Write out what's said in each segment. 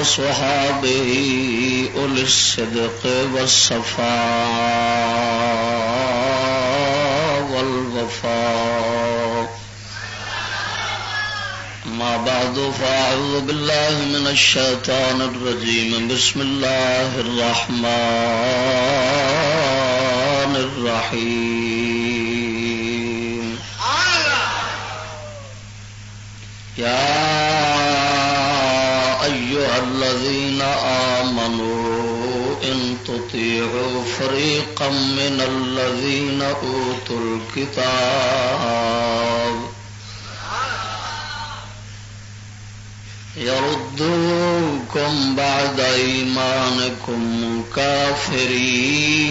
وأصحابه أولي الصدق والصفاء والوفاء. ما بعد فأعوذ بالله من الشيطان الرجيم. بسم الله الرحمن الرحيم. يا أيها الذين آمنوا إن تطيعوا فريقا من الذين أوتوا الكتاب يردوكم بعد إيمانكم كافرين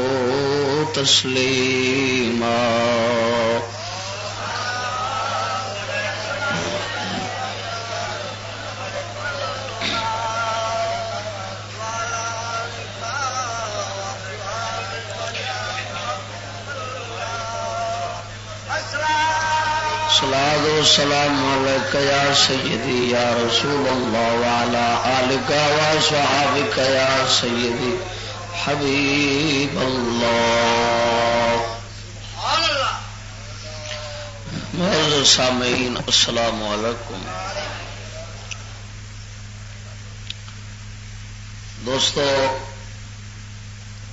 تسليما سلام یا سیدی یا رسول اللہ والا آلکا وا صحابک یا سیدی۔ حبیب اللہ۔ سامعین السلام علیکم۔ دوستو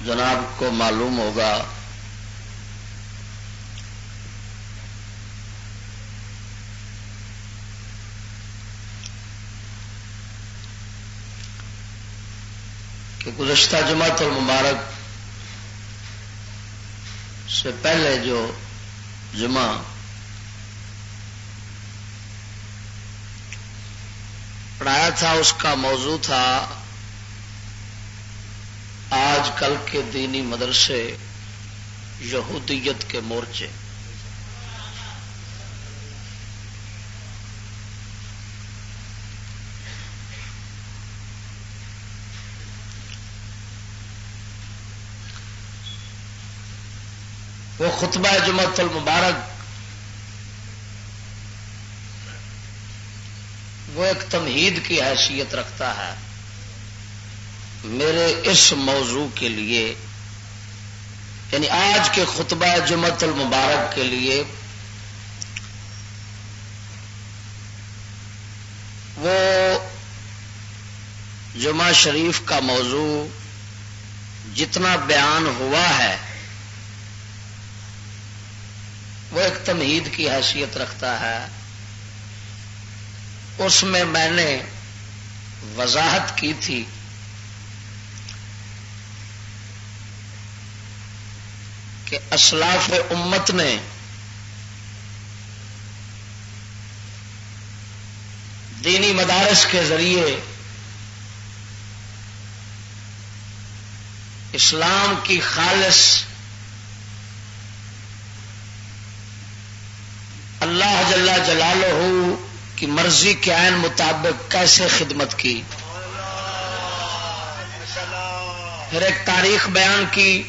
جناب کو معلوم ہوگا کہ گزشتہ جماعت المبارک سے پہلے جو جمعہ پڑھایا تھا، اس کا موضوع تھا آج کل کے دینی مدرسے یہودیت کے مورچے۔ خطبہ جمعت المبارک۔ وہ ایک تمہید کی حیثیت رکھتا ہے۔ میرے اس موضوع کے لیے یعنی آج کے خطبہ جمعت المبارک کے لیے، وہ جمعہ شریف کا موضوع جتنا بیان ہوا ہے وہ ایک تمہید کی حیثیت رکھتا ہے۔ اس میں میں نے وضاحت کی تھی۔ کہ اسلاف امت نے دینی مدارس کے ذریعے اسلام کی خالص اللہ جل جلال کی مرضی کے عین مطابق کیسے خدمت کی؟ پھر ایک تاریخ بیان کی۔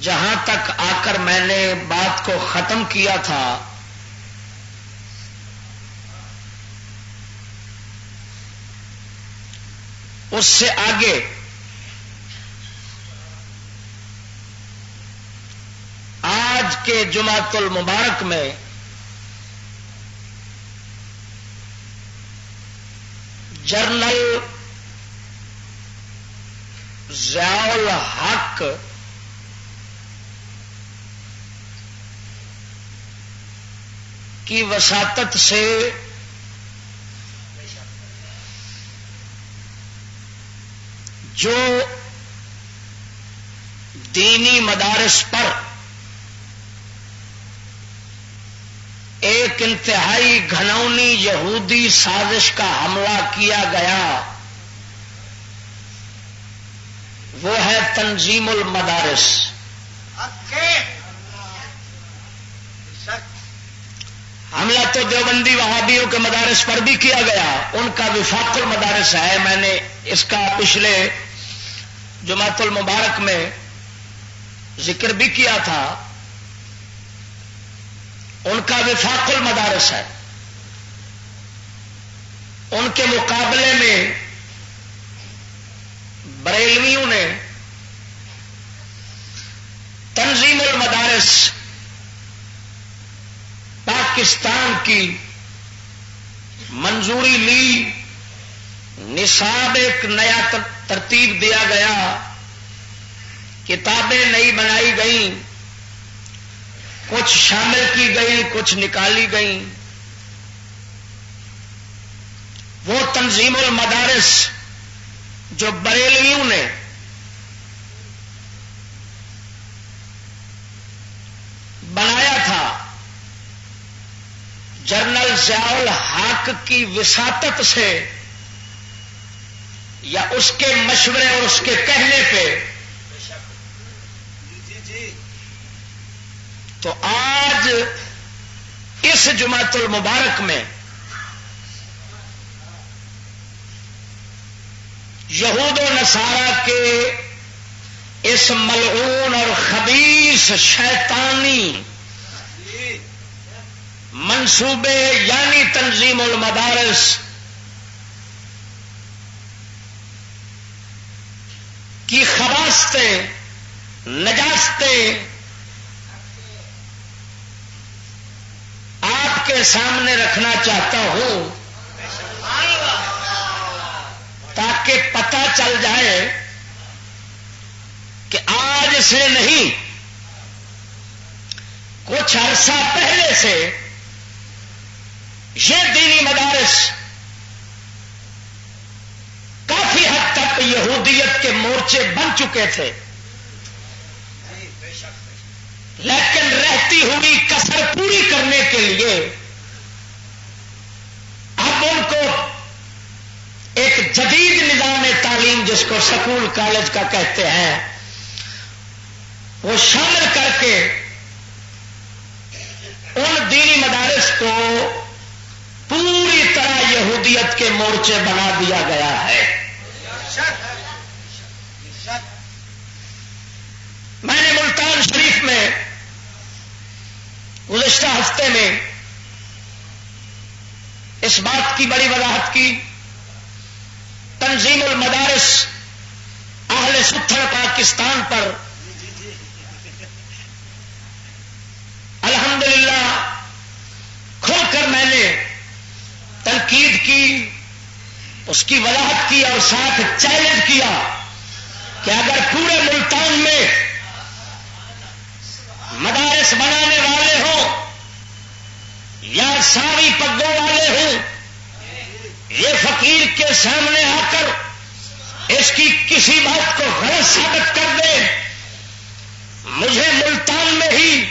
جہاں تک آ کر میں نے بات کو ختم کیا تھا، اس سے آگے آج کے جماعت المبارک میں جرنل ضیاء الحق کی وساطت سے جو دینی مدارس پر ایک انتہائی گھنونی یہودی سازش کا حملہ کیا گیا۔ وہ ہے تنظیم المدارس۔ حملہ تو دیوبندی وہابیوں کے مدارس پر بھی کیا گیا۔ ان کا وفاق المدارس ہے۔ میں نے اس کا پچھلے جماعت المبارک میں ذکر بھی کیا تھا۔ ان کا وفاق المدارس ہے۔ ان کے مقابلے میں بریلویوں نے تنظیم المدارس پاکستان کی منظوری لی، نصاب ایک نیا ترتیب دیا گیا، کتابیں نئی بنائی گئیں۔ کچھ شامل کی گئی کچھ نکالی گئی وہ تنظیم المدارس جو بریلویوں نے بنایا تھا، جنرل ضیاء حق کی وساطت سے یا اس کے مشورے اور اس کے کہنے پہ تو آج اس جماعت المبارک میں یہود و نصارہ کے اس ملعون اور خبیص شیطانی منصوبے یعنی تنظیم المدارس کی خباستیں نجاستیں آپ کے سامنے رکھنا چاہتا ہوں تاکہ پتہ چل جائے کہ آج سے نہیں، کچھ عرصہ پہلے سے یہ دینی مدارس کافی حد تک یہودیت کے مورچے بن چکے تھے۔ لیکن رہتی ہوئی کسر پوری کرنے کے لیے اب ان کو ایک جدید نظام تعلیم جس کو سکول کالج کا کہتے ہیں، وہ شامل کر کے ان دینی مدارس کو پوری طرح یہودیت کے مورچے بنا دیا گیا ہے۔ میں نے ملتان شریف میں گزشتہ ہفتے میں اس بات کی بڑی وضاحت کی۔ تنظیم المدارس اہل ستھر پاکستان پر۔ الحمدللہ، کھل کر میں نے تنقید کی، اس کی وضاحت کی اور ساتھ چیلنج کیا کہ اگر پورے ملتان میں مدارس بنانے والے ہوں یا ساری پگوں والے ہوں۔ یہ فقیر کے سامنے آ کر اس کی کسی بات کو غلط ثابت کر دے۔ مجھے ملتان میں ہی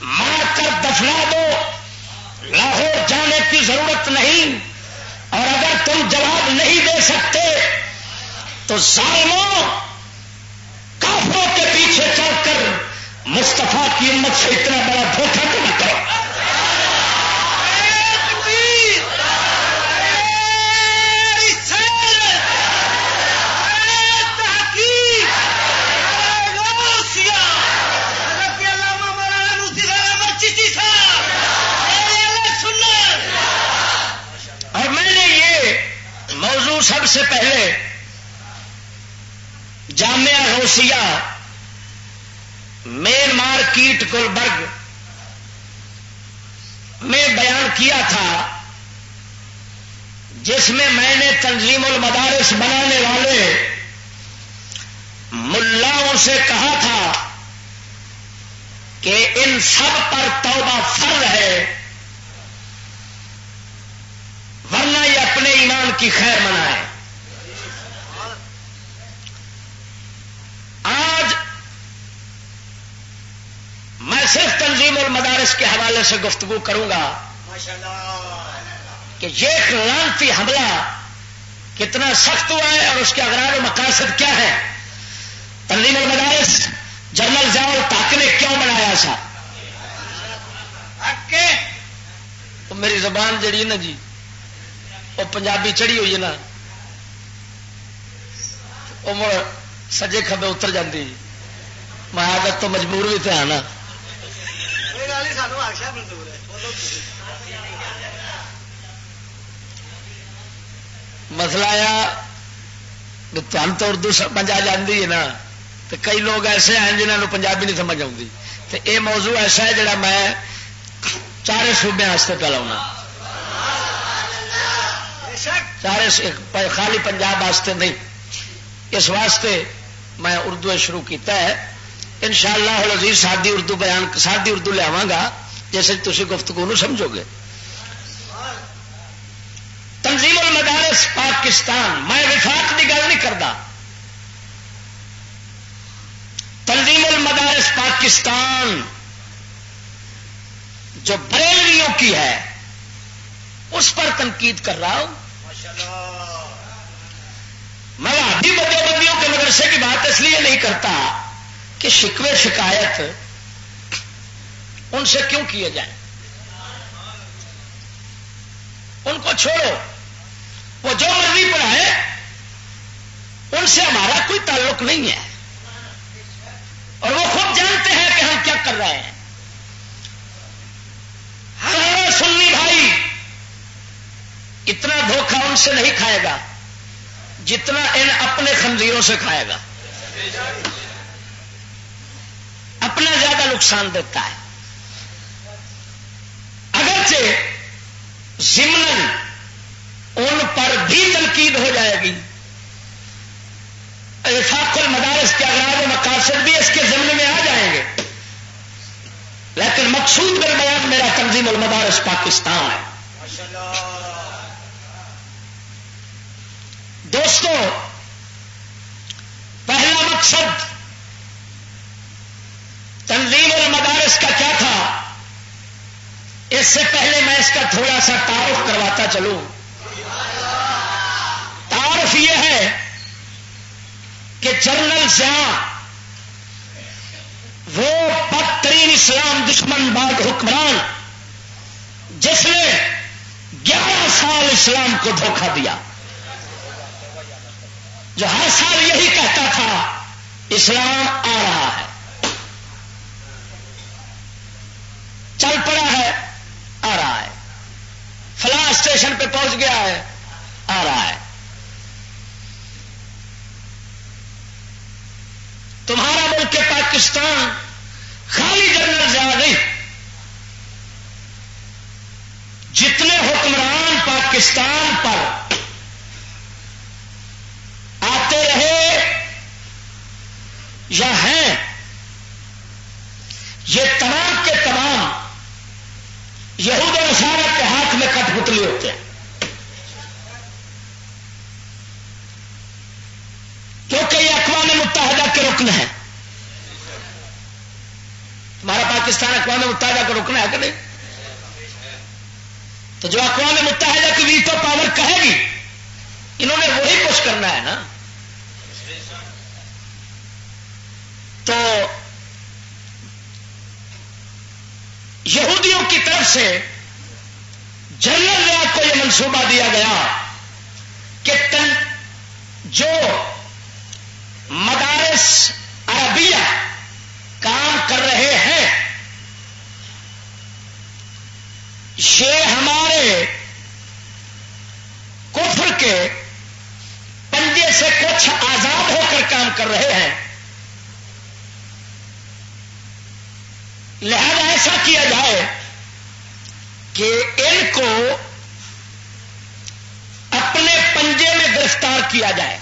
مار کر دفنا دو۔ لاہور جانے کی ضرورت نہیں۔ اور اگر تم جواب نہیں دے سکتے، تو ظالموں، کافروں کے پیچھے چل کر مستفا کی امت سے اتنا بڑا دھوکھا تو نہ کرو۔ سب سے پہلے جامعہ روسیہ مین مارکیٹ گلبرگ میں بیان کیا تھا، جس میں میں نے تنظیم المدارس بنانے والے ملاؤں سے کہا تھا کہ ان سب پر توبہ فرض ہے۔ ورنہ یہ اپنے ایمان کی خیر منائے آج میں صرف تنظیم المدارس کے حوالے سے گفتگو کروں گا کہ یہ ایک لانتی حملہ کتنا سخت ہوا ہے اور اس کے اغرار و مقاصد کیا ہے تنظیم المدارس جنرل جاؤ تاک نے کیوں بنایا تو میری زبان جڑی نا جی؟ وہ پنجابی چڑھی ہوئی ہے نا وہ مڑ سجے کبے اتر جاتی میں تو مجبور بھی تھا نا مسئلہ آیا تم تو اردو سمجھ آ جاتی ہے نا تو کئی لوگ ایسے ہیں جنہوں پنجابی نہیں سمجھ آتی تو یہ موضوع ایسا ہے جڑا میں چارے صوبے پہ لاؤنا چارے خالی پنجاب واسطے نہیں۔ اس واسطے میں اردو شروع کیتا ہے۔ ان شاء اللہ سادی اردو بیان، سادی اردو لیا گا۔ جیسے تھی گفتگو نو سمجھو گے۔ تنظیم المدارس پاکستان، میں وفاق کی گل نہیں کرتا تنظیم المدارس پاکستان جو بریلویوں کی ہے، اس پر تنقید کر رہا ہوں۔ میں آدھی بڑے بندیوں کے مدرسے کی بات اس لیے نہیں کرتا کہ شکوے شکایت ان سے کیوں کیے جائیں؟ ان کو چھوڑو۔ وہ جو مرضی پڑھائے، ان سے ہمارا کوئی تعلق نہیں ہے۔ اور وہ خود جانتے ہیں کہ ہم کیا کر رہے ہیں۔ ہمارا سنی بھائی اتنا دھوکہ ان سے نہیں کھائے گا جتنا ان اپنے خنزیروں سے کھائے گا۔ اپنا زیادہ نقصان دیتا ہے۔ اگرچہ ضمن ان پر بھی تنقید ہو جائے گی۔ فاق المدارس کے اغراض و مقاصد بھی اس کے ضمن میں آ جائیں گے۔ لیکن مقصود میں بیان میرا تنظیم المدارس پاکستان ہے۔ دوستوں پہلا مقصد تنظیم المدارس کا کیا تھا؟ اس سے پہلے میں اس کا تھوڑا سا تعارف کرواتا چلوں۔ تعارف یہ ہے کہ جنرل سیاح وہ بدترین اسلام دشمن بعد حکمران، جس نے گیارہ سال اسلام کو دھوکہ دیا۔ جو ہر سال یہی کہتا تھا، اسلام آ رہا ہے۔ چل پڑا ہے، آ رہا ہے۔ فلاں اسٹیشن پہ پہنچ گیا ہے، آ رہا ہے۔ تمہارا ملک پاکستان خالی جنرل زیادہ نہیں جتنے حکمران پاکستان پر آتے رہے یا ہیں؟ یہ تمام کے تمام یہود و نصارت کے ہاتھ میں کٹ پتلی ہوتے ہیں۔ کیونکہ یہ اقوام متحدہ کے رکن ہے ہمارا پاکستان اقوام متحدہ کا رکن ہے کہ نہیں؟ تو جو اقوام متحدہ کی ویٹو پاور کہے گی، انہوں نے وہی کچھ کرنا ہے نا۔ تو یہودیوں کی طرف سے جنرل کو یہ منصوبہ دیا گیا کہ تن جو مدارس عربیہ کام کر رہے ہیں، یہ ہمارے کفر کے پنجے سے کچھ آزاد ہو کر کام کر رہے ہیں۔ لہذا ایسا کیا جائے کہ ان کو اپنے پنجے میں گرفتار کیا جائے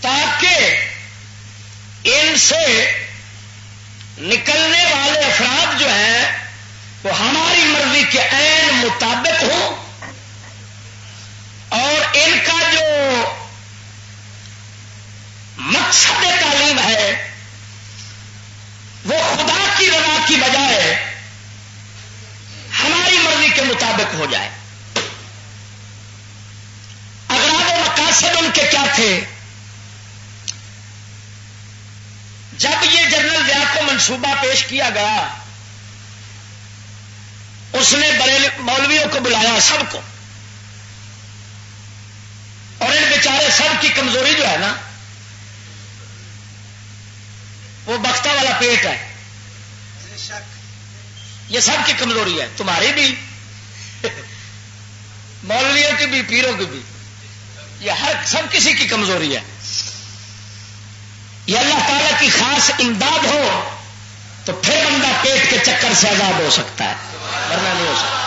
تاکہ ان سے نکلنے والے افراد جو ہیں وہ ہماری مرضی کے عین مطابق ہوں اور ان کا جو مقصد تعلیم ہے وہ خدا کی رضا کی بجائے ہماری مرضی کے مطابق ہو جائے۔ اگر مقاصد ان کے کیا تھے؟ جب یہ جنرل ویا کو منصوبہ پیش کیا گیا، اس نے بڑے مولویوں کو بلایا سب کو۔ اور ان بیچارے سب کی کمزوری جو ہے نا وہ بختہ والا پیٹ ہے۔ یہ سب کی کمزوری ہے تمہاری بھی مولویوں کی بھی پیروں کی بھی۔ یہ ہر سب کسی کی کمزوری ہے۔ یہ اللہ تعالی کی خاص امداد ہو تو پھر بندہ پیٹ کے چکر سے آزاد ہو سکتا ہے ورنہ نہیں ہو سکتا۔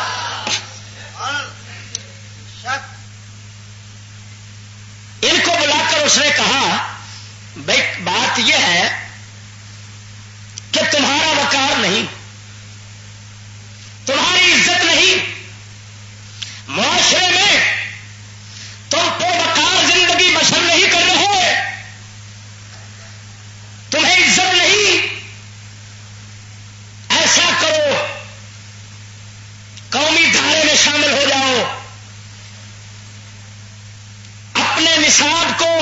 ان کو بلا کر اس نے کہا بھائی بات یہ ہے کہ تمہارا وکار نہیں۔ تمہاری عزت نہیں۔ معاشرے میں تم تو وکار زندگی بسر نہیں کر رہے۔ تمہیں عزت نہیں۔ ایسا کرو۔ قومی دھارے میں شامل ہو جاؤ۔ اپنے نصاب کو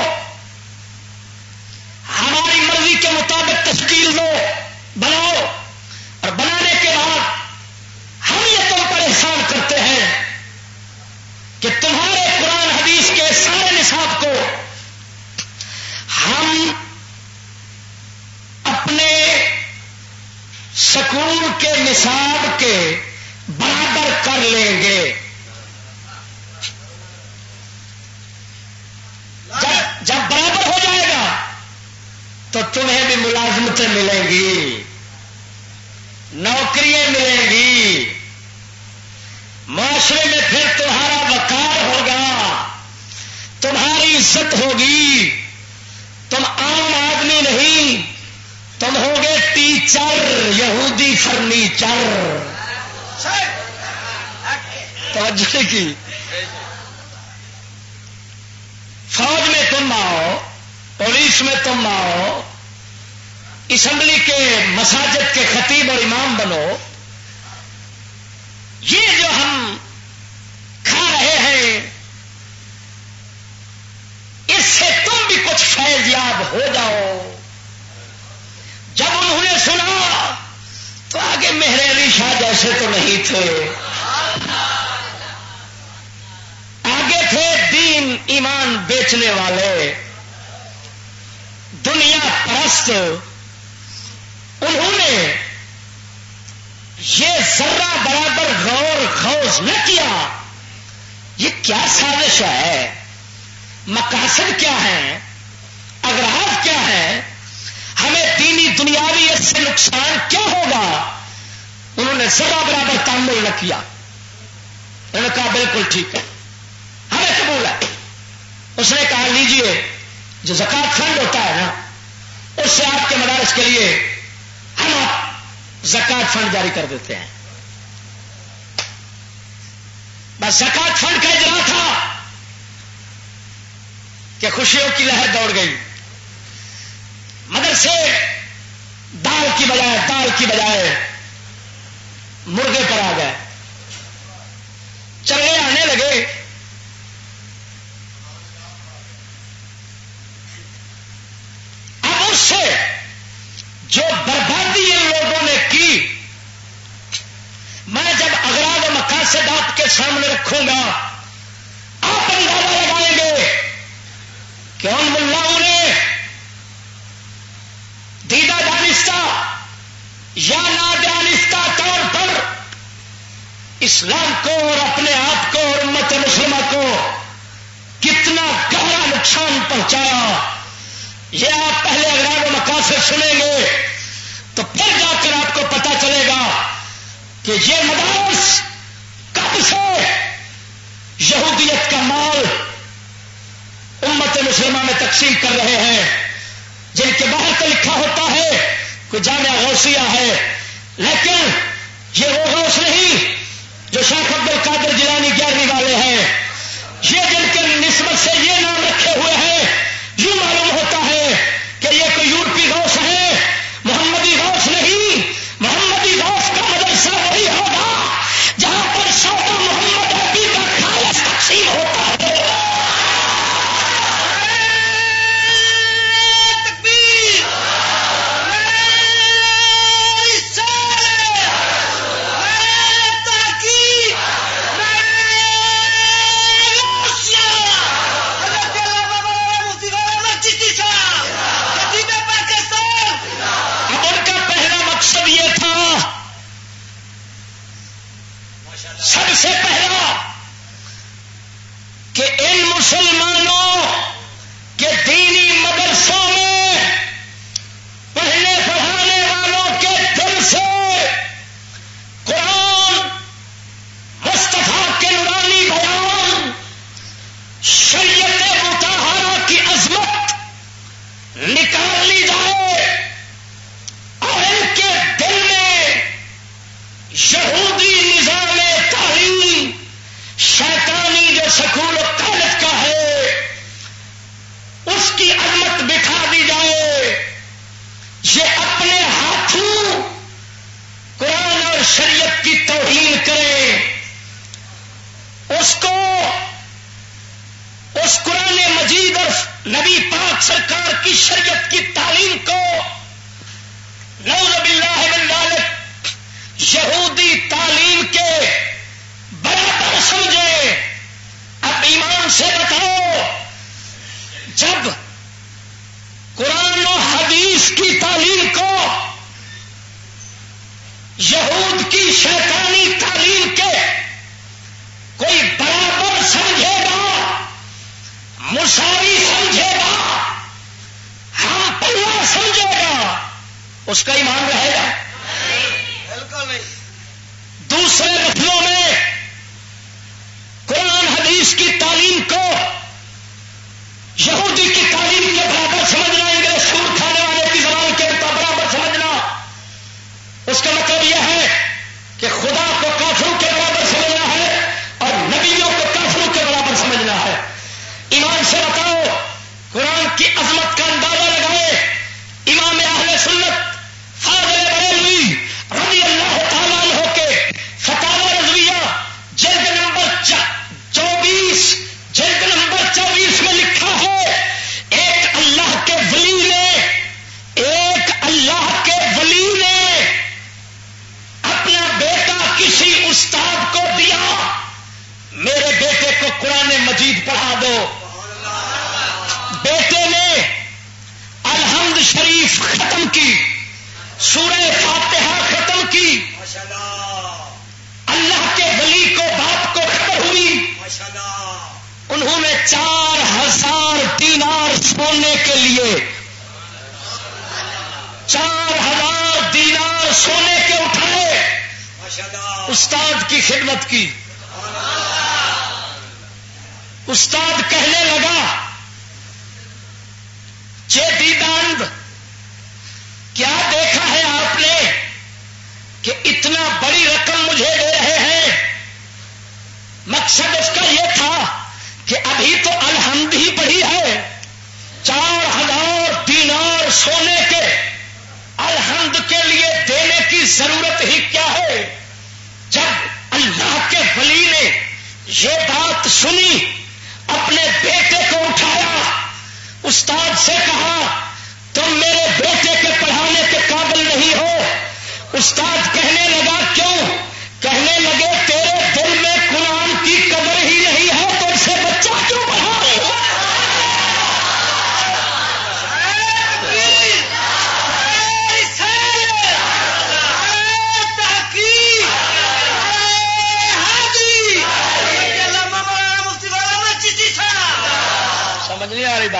ہماری مرضی کے مطابق تشکیل دو۔ بناؤ اور بنانے کے بعد ہم یہ تم پر احسان کرتے ہیں کہ تمہارے قرآن حدیث کے سارے نصاب کو ہم اپنے سکون کے نصاب کے برابر کر لیں گے۔ جب برابر ہو جائے گا تو تمہیں بھی ملازمتیں ملیں گی۔ نوکریاں ملیں گی۔ معاشرے میں پھر تمہارا وقار ہوگا۔ تمہاری عزت ہوگی۔ تم عام آدمی نہیں۔ تم ہوگے ٹیچر، یہودی فرنیچر توجہ کی۔ فوج میں تم آؤ، پولیس میں تم آؤ۔ اسمبلی کے مساجد کے خطیب اور امام بنو، یہ جو ہم کھا رہے ہیں، اس سے تم بھی کچھ فیض یاب ہو جاؤ۔ جب انہوں نے سنا، تو آگے مہر علی شاہ جیسے تو نہیں تھے۔ آگے تھے دین ایمان بیچنے والے۔ دنیا پرست۔ انہوں نے یہ ذرہ برابر غور خوض نہ کیا۔ یہ کیا سازش ہے؟ مقاصد کیا ہے اگراض کیا ہے ہمیں دینی دنیاوی اس سے نقصان کیا ہوگا؟ انہوں نے ذرا برابر تعمل نہ کیا۔ انہوں نے کہا بالکل ٹھیک ہے۔ ہمیں قبول ہے۔ اس نے کہا، لیجیے، جو زکات فنڈ ہوتا ہے نا، اس سے آپ کے مدارس کے لیے زکات فنڈ جاری کر دیتے ہیں۔ بس زکات فنڈ کا اجرا تھا کہ خوشیوں کی لہر دوڑ گئی۔ مدرسے دال کی بجائے دال کی بجائے مرغے پر آ گئے۔ چلے آنے لگے۔ اب اس سے جو بربادی ان لوگوں کی؟ میں جب اگراد مقاصد آپ کے سامنے رکھوں گا، آپ اندازہ لگائیں گے، کہ ان ملاؤں نے دیدہ دانستہ یا نادانستہ طور پر اسلام کو اور اپنے آپ کو اور امت مسلمہ کو کتنا گہرا نقصان پہنچایا۔ یہ آپ پہلے اگراد مقاصد سنیں گے۔ تو پھر جا کر آپ کو پتا چلے گا کہ یہ مدارس کب سے یہودیت کا مال امت مسلمہ میں تقسیم کر رہے ہیں۔ جن کے باہر تو لکھا ہوتا ہے، کوئی جامعہ غوثیہ ہے، لیکن یہ وہ غوث نہیں جو شیخ عبد القادر جیلانی گیارہویں والے ہیں۔ یہ جن کے نسبت سے یہ نام رکھے ہوئے ہیں، یوں معلوم ہوتا ہے کہ یہ کوئی یورپی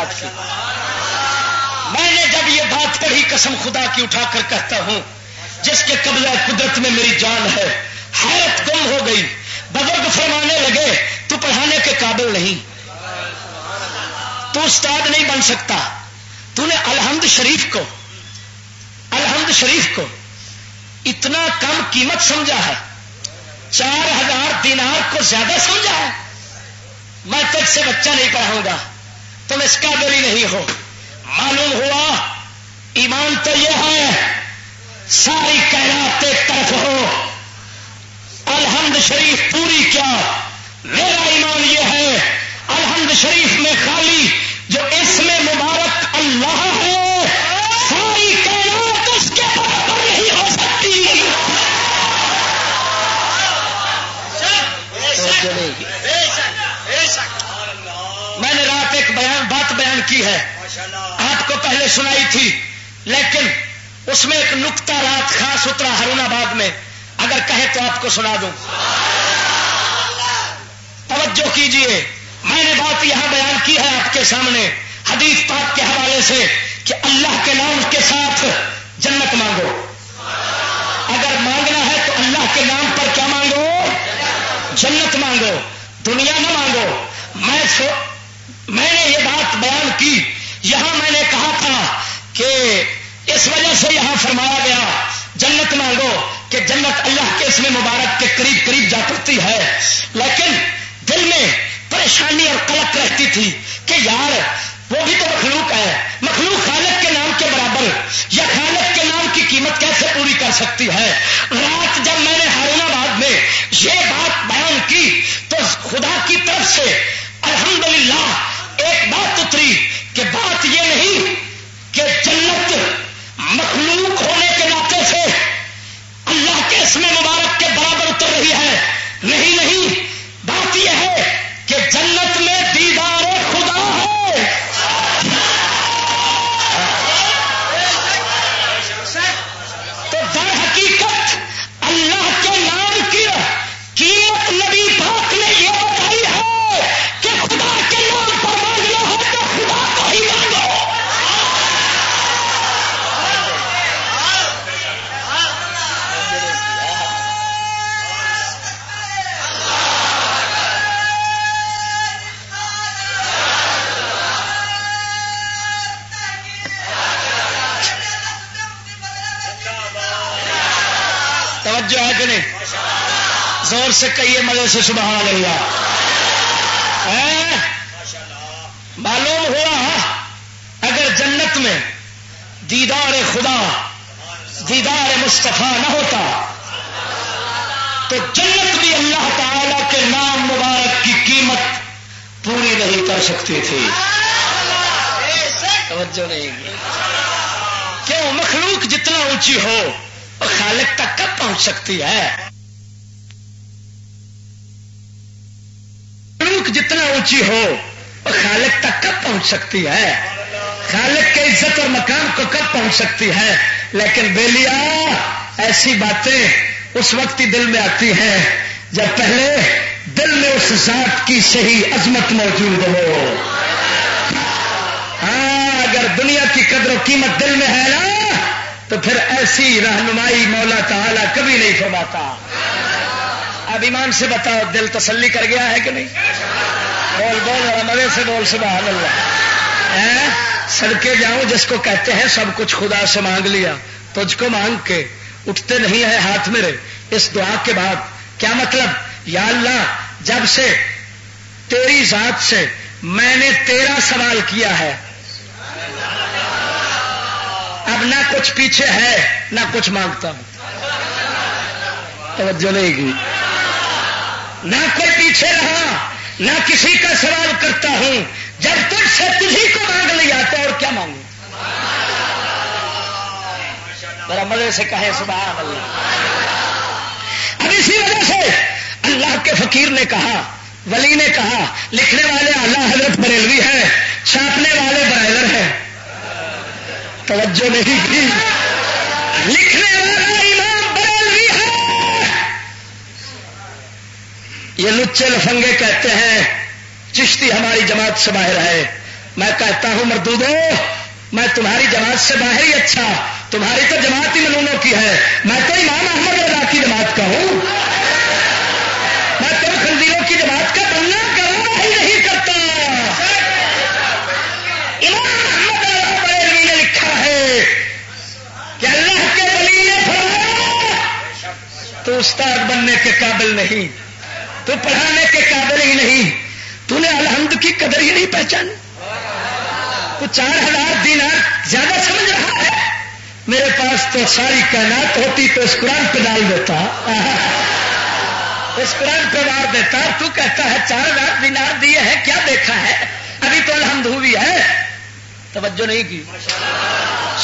بات کی۔ میں نے جب یہ بات پڑھی، قسم خدا کی اٹھا کر کہتا ہوں، جس کے قبضہ قدرت میں میری جان ہے، حیرت گم ہو گئی۔ بزرگ فرمانے لگے، تو پڑھانے کے قابل نہیں۔ تو استاد نہیں بن سکتا۔ تو نے الحمد شریف کو، الحمد شریف کو اتنا کم قیمت سمجھا ہے۔ چار ہزار دینار کو زیادہ سمجھا ہے۔ میں تجھ سے بچہ نہیں پڑھاؤں گا۔ تم اس قابل ہی نہیں ہو۔ معلوم ہوا، ایمان تو یہ ہے، ساری کائنات ایک طرف ہو۔ الحمد شریف پوری کیا؟ میرا ایمان یہ ہے، الحمد شریف میں خالی جو اس میں مبارک اللہ ہے، ساری کائنات اس کے برابر نہیں ہو سکتی۔ میں نے رات ایک بیان بات بیان کی ہے۔ آپ کو پہلے سنائی تھی، لیکن اس میں ایک نقطہ رات خاص اترا ہرون آباد میں۔ اگر کہے تو آپ کو سنا دوں۔ توجہ کیجیے۔ میں نے بات یہاں بیان کی ہے آپ کے سامنے، حدیث پاک کے حوالے سے کہ اللہ کے نام کے ساتھ جنت مانگو۔ اگر مانگنا ہے تو اللہ کے نام پر کیا مانگو؟ جنت مانگو۔ دنیا نہ مانگو۔ میں سو میں نے یہ بات بیان کی۔ یہاں میں نے کہا تھا کہ اس وجہ سے یہاں فرمایا گیا، جنت مانگو کہ جنت اللہ کے اس میں مبارک کے قریب قریب جا کرتی ہے۔ لیکن دل میں پریشانی اور قلق رہتی تھی کہ یار، وہ بھی تو مخلوق ہے۔ مخلوق خالق کے نام کے برابر یا خالق کے نام کی قیمت کیسے پوری کر سکتی ہے؟ رات جب میں نے ہارون آباد میں یہ بات بیان کی تو خدا کی طرف سے الحمدللہ ایک بات اتری کہ بات یہ نہیں کہ جنت مخلوق ہونے کے ناطے سے اللہ کے اسم مبارک کے برابر اتر رہی ہے۔ نہیں نہیں، بات یہ ہے کہ جنت میں دیدار کہ نہیں زور سے کہیے مزے سے سبحان اللہ معلوم ہوا اگر جنت میں دیدار خدا، دیدار مصطفیٰ نہ ہوتا، تو جنت بھی اللہ تعالی کے نام مبارک کی قیمت پوری نہیں کر سکتی تھی۔ توجہ نہیں۔ کیوں؟ مخلوق جتنا اونچی ہو خالق تک کب پہنچ سکتی ہے؟ مخلوق جتنا اونچی ہو وہ خالق تک کب پہنچ سکتی ہے؟ خالق کے عزت اور مقام کو کب پہنچ سکتی ہے؟ لیکن بیلیا ایسی باتیں اس وقت ہی دل میں آتی ہیں جب پہلے دل میں اس ذات کی صحیح عظمت موجود ہو۔ ہاں اگر دنیا کی قدر و قیمت دل میں ہے نا تو پھر ایسی رہنمائی مولا تعالی کبھی نہیں فرماتا۔ اب ایمان سے بتاؤ، دل تسلی کر گیا ہے کہ نہیں؟ بول بول مزے سے بول، سبحان اللہ۔ سڑکے جاؤں جس کو کہتے ہیں، سب کچھ خدا سے مانگ لیا۔ تجھ کو مانگ کے اٹھتے نہیں ہے ہاتھ میرے۔ اس دعا کے بعد کیا مطلب؟ یا اللہ، جب سے، تیری ذات سے میں نے تیرا سوال کیا ہے۔ نہ کچھ پیچھے ہے، نہ کچھ مانگتا ہوں۔ توجہ نہیں کی۔ نہ کوئی پیچھے رہا، نہ کسی کا سوال کرتا ہوں۔ جب تجھ سے تجھی کو مانگ لیا تو اور کیا مانگوں؟ ذرا مزے سے کہے، سبحان اللہ۔ اب اسی وجہ سے اللہ کے فقیر نے کہا، ولی نے کہا، لکھنے والے اللہ حضرت بریلوی ہے چھاپنے والے برائلر ہیں۔ توجہ نہیں کی۔ لکھنے والا امام بریلوی ہے۔ یہ لچے لفنگے کہتے ہیں، چشتی ہماری جماعت سے باہر ہے۔ میں کہتا ہوں، مردودو، میں تمہاری جماعت سے باہر ہی اچھا۔ تمہاری تو جماعت ہی منونوں کی ہے۔ میں تو امام احمد رضا کی جماعت کا ہوں۔ کی جماعت کا بننا گوارا تو استاد بننے کے قابل نہیں، تو پڑھانے کے قابل ہی نہیں۔ تو نے الحمد کی قدر ہی نہیں پہچانی۔ تو چار ہزار دینار زیادہ سمجھ رہا ہے۔ میرے پاس تو ساری کائنات ہوتی تو اس قرآن پہ ڈال دیتا۔ اس قرآن پہ مار دیتا۔ تو کہتا ہے چار ہزار دینار دیے ہیں، کیا دیکھا ہے؟ ابھی تو الحمد ہوئی ہے۔ توجہ نہیں کی۔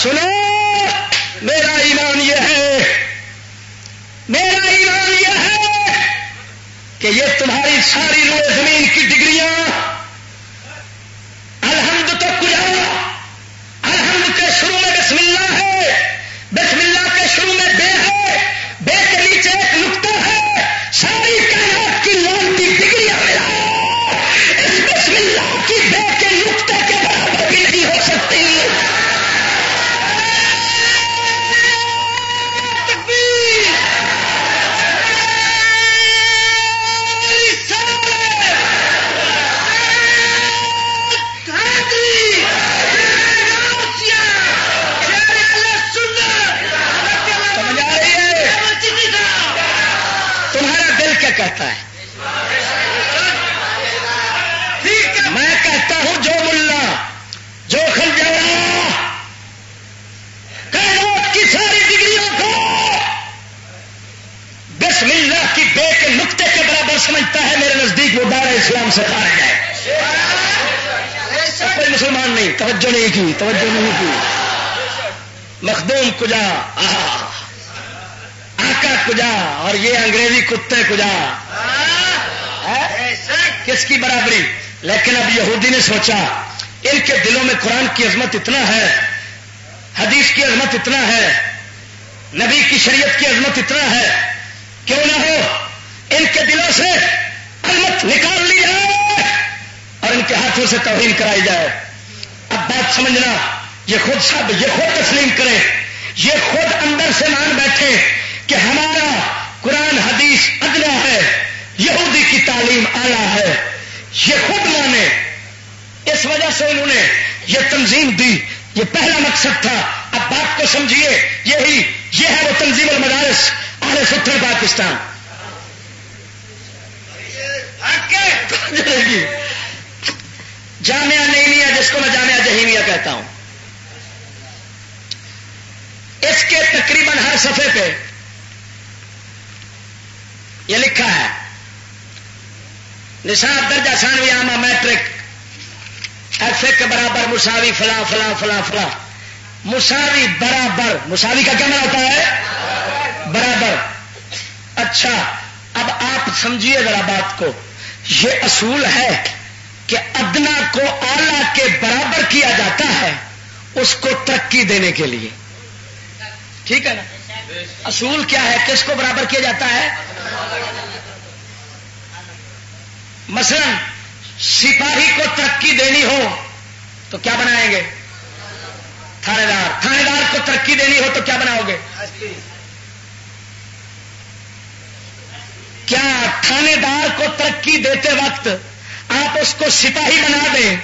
سنو، میرا ایمان یہ ہے میرا ایمان یہ ہے کہ یہ تمہاری ساری روئے زمین کی ڈگریاں الحمد تو کجا الحمد کے شروع میں بسم اللہ ہے، بسم اللہ کے شروع میں بے ہے میرے نزدیک وہ دار اسلام سے خارج ہے۔ کوئی مسلمان نہیں، توجہ نہیں کی، توجہ نہیں کی۔ مخدوم کجا آقا کجا اور یہ انگریزی کتے کجا۔ کس کی برابری؟ لیکن اب یہودی نے سوچا، ان کے دلوں میں قرآن کی عظمت اتنا ہے، حدیث کی عظمت اتنا ہے، نبی کی شریعت کی عظمت اتنا ہے۔ کیوں نہ ہو؟ ان کے دلوں سے عظمت نکال لی جائے اور ان کے ہاتھوں سے توہین کرائی جائے۔ اب بات سمجھنا، یہ خود سب، یہ خود تسلیم کرے یہ خود اندر سے مان بیٹھے کہ ہمارا قرآن، حدیث ادنا ہے، یہودی کی تعلیم آلہ ہے۔ یہ خود مانے۔ اس وجہ سے انہوں نے یہ تنظیم دی۔ یہ پہلا مقصد تھا۔ اب بات کو سمجھیے، یہی، یہ ہے وہ تنظیم المدارس آل ستر پاکستان۔ جامعہ نہیں جس کو میں جامعہ جہینیا کہتا ہوں۔ اس کے تقریباً ہر صفحے پہ یہ لکھا ہے، نصاب درجہ ثانوی عامہ میٹرک، ایف کے برابر مساوی فلا فلا فلا فلا مساوی برابر، مساوی کا کیا مانا ہوتا ہے؟ برابر۔ اچھا اب آپ سمجھیے ذرا بات کو۔ یہ اصول ہے کہ ادنا کو آلہ کے برابر کیا جاتا ہے اس کو ترقی دینے کے لیے۔ ٹھیک ہے نا؟ اصول کیا ہے؟ کس کو برابر کیا جاتا ہے؟ مثلا سپاہی کو ترقی دینی ہو تو کیا بنائیں گے؟ تھانے دار۔ تھانے دار کو ترقی دینی ہو تو کیا بناؤ گے؟ کیا تھانے دار کو ترقی دیتے وقت آپ اس کو سپاہی بنا دیں؟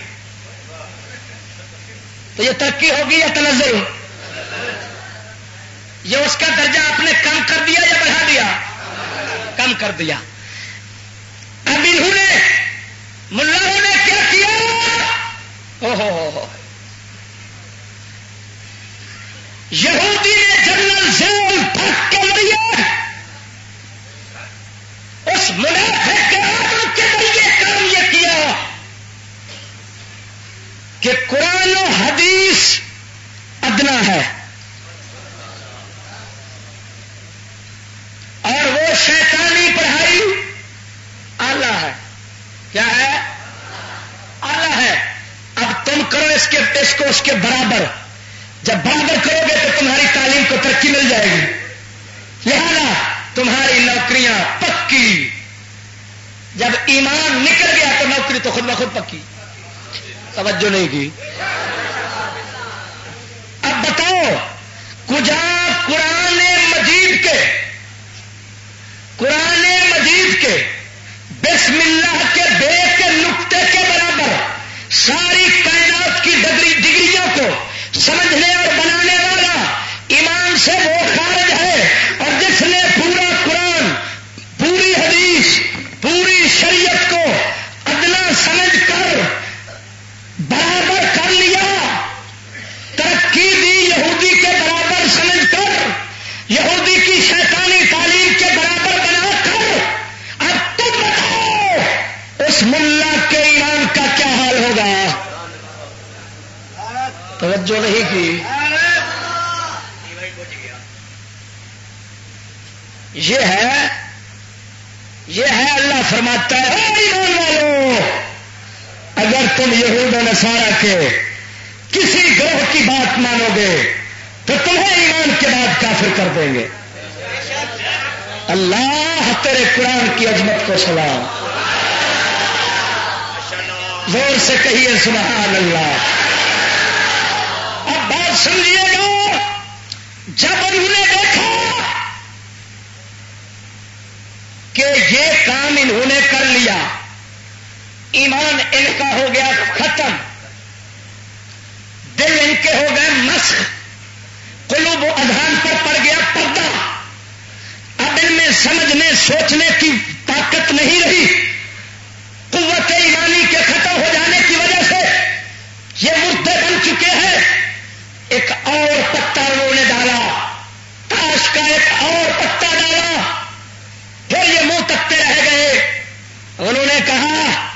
تو یہ ترقی ہوگی یا تنزل؟ یہ اس کا درجہ آپ نے کم کر دیا یا بڑھا دیا؟ کم کر دیا۔ اب انہوں نے ملاحوں نے کیا کیا؟ یہودی نے جنرل زیل پھٹ کے ذریعے اس منافع کے آدم کے ذریعے کام یہ کیا کہ قرآن و حدیث ادنا ہے اور وہ شیطانی پڑھائی آلہ ہے۔ کیا ہے؟ آلہ ہے۔ اب تم کرو اس کے اس کو اس کے برابر۔ جب برابر کرو گے تو تمہاری تعلیم کو ترقی مل جائے گی۔ لہذا تمہاری نوکریاں پکی۔ جب ایمان نکل گیا تو نوکری تو خود بخود پکی۔ توجہ نہیں کی۔ اب بتاؤ کجا قرآن مجید کے، قرآن مجید کے، بسم اللہ کے بے کے نقطے کے برابر ساری کائنات کی ڈگری ڈگریوں کو سمجھنے اور بنانے والا ایمان سے وہ خارج کے کسی گروہ کی بات مانو گے تو تمہیں ایمان کے بعد کافر کر دیں گے۔ اللہ تیرے قرآن کی عظمت کو سلام زور سے کہیے، سبحان اللہ۔ اب بات سن لیے گا، جب انہوں نے دیکھا کہ یہ کام انہوں نے کر لیا، ایمان ان کا ہو گیا کلو وہ ادھان پر پڑ گیا پردہ۔ اب ان میں سمجھنے، سوچنے کی طاقت نہیں رہی۔ قوت ایمانی کے ختم ہو جانے کی وجہ سے یہ مردے بن چکے ہیں۔ ایک اور پتا انہوں نے ڈالا۔ تاش کا ایک اور پتا ڈالا۔ پھر یہ منہ تکتے رہ گئے۔ انہوں نے کہا،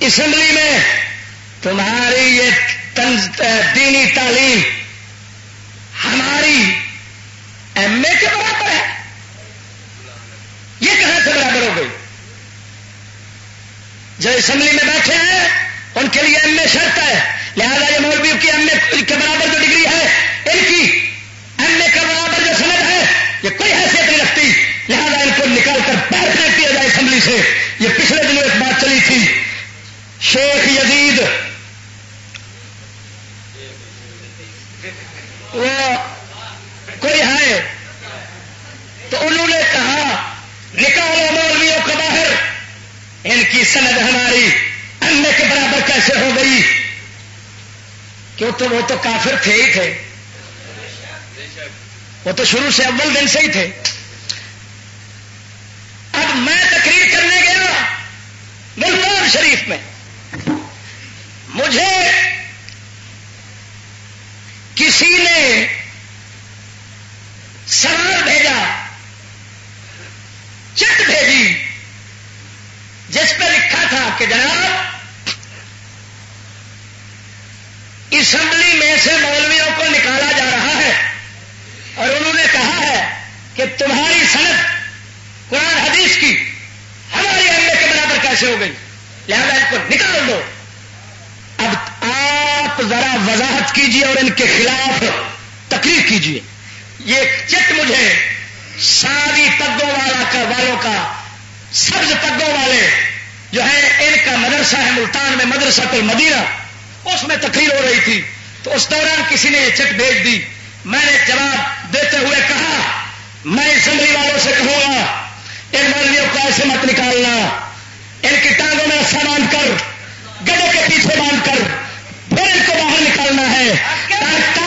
اسمبلی میں تمہاری یہ explícame کافر تھے ہی تھے۔ وہ تو شروع سے اول دن سے ہی تھے۔ ہے۔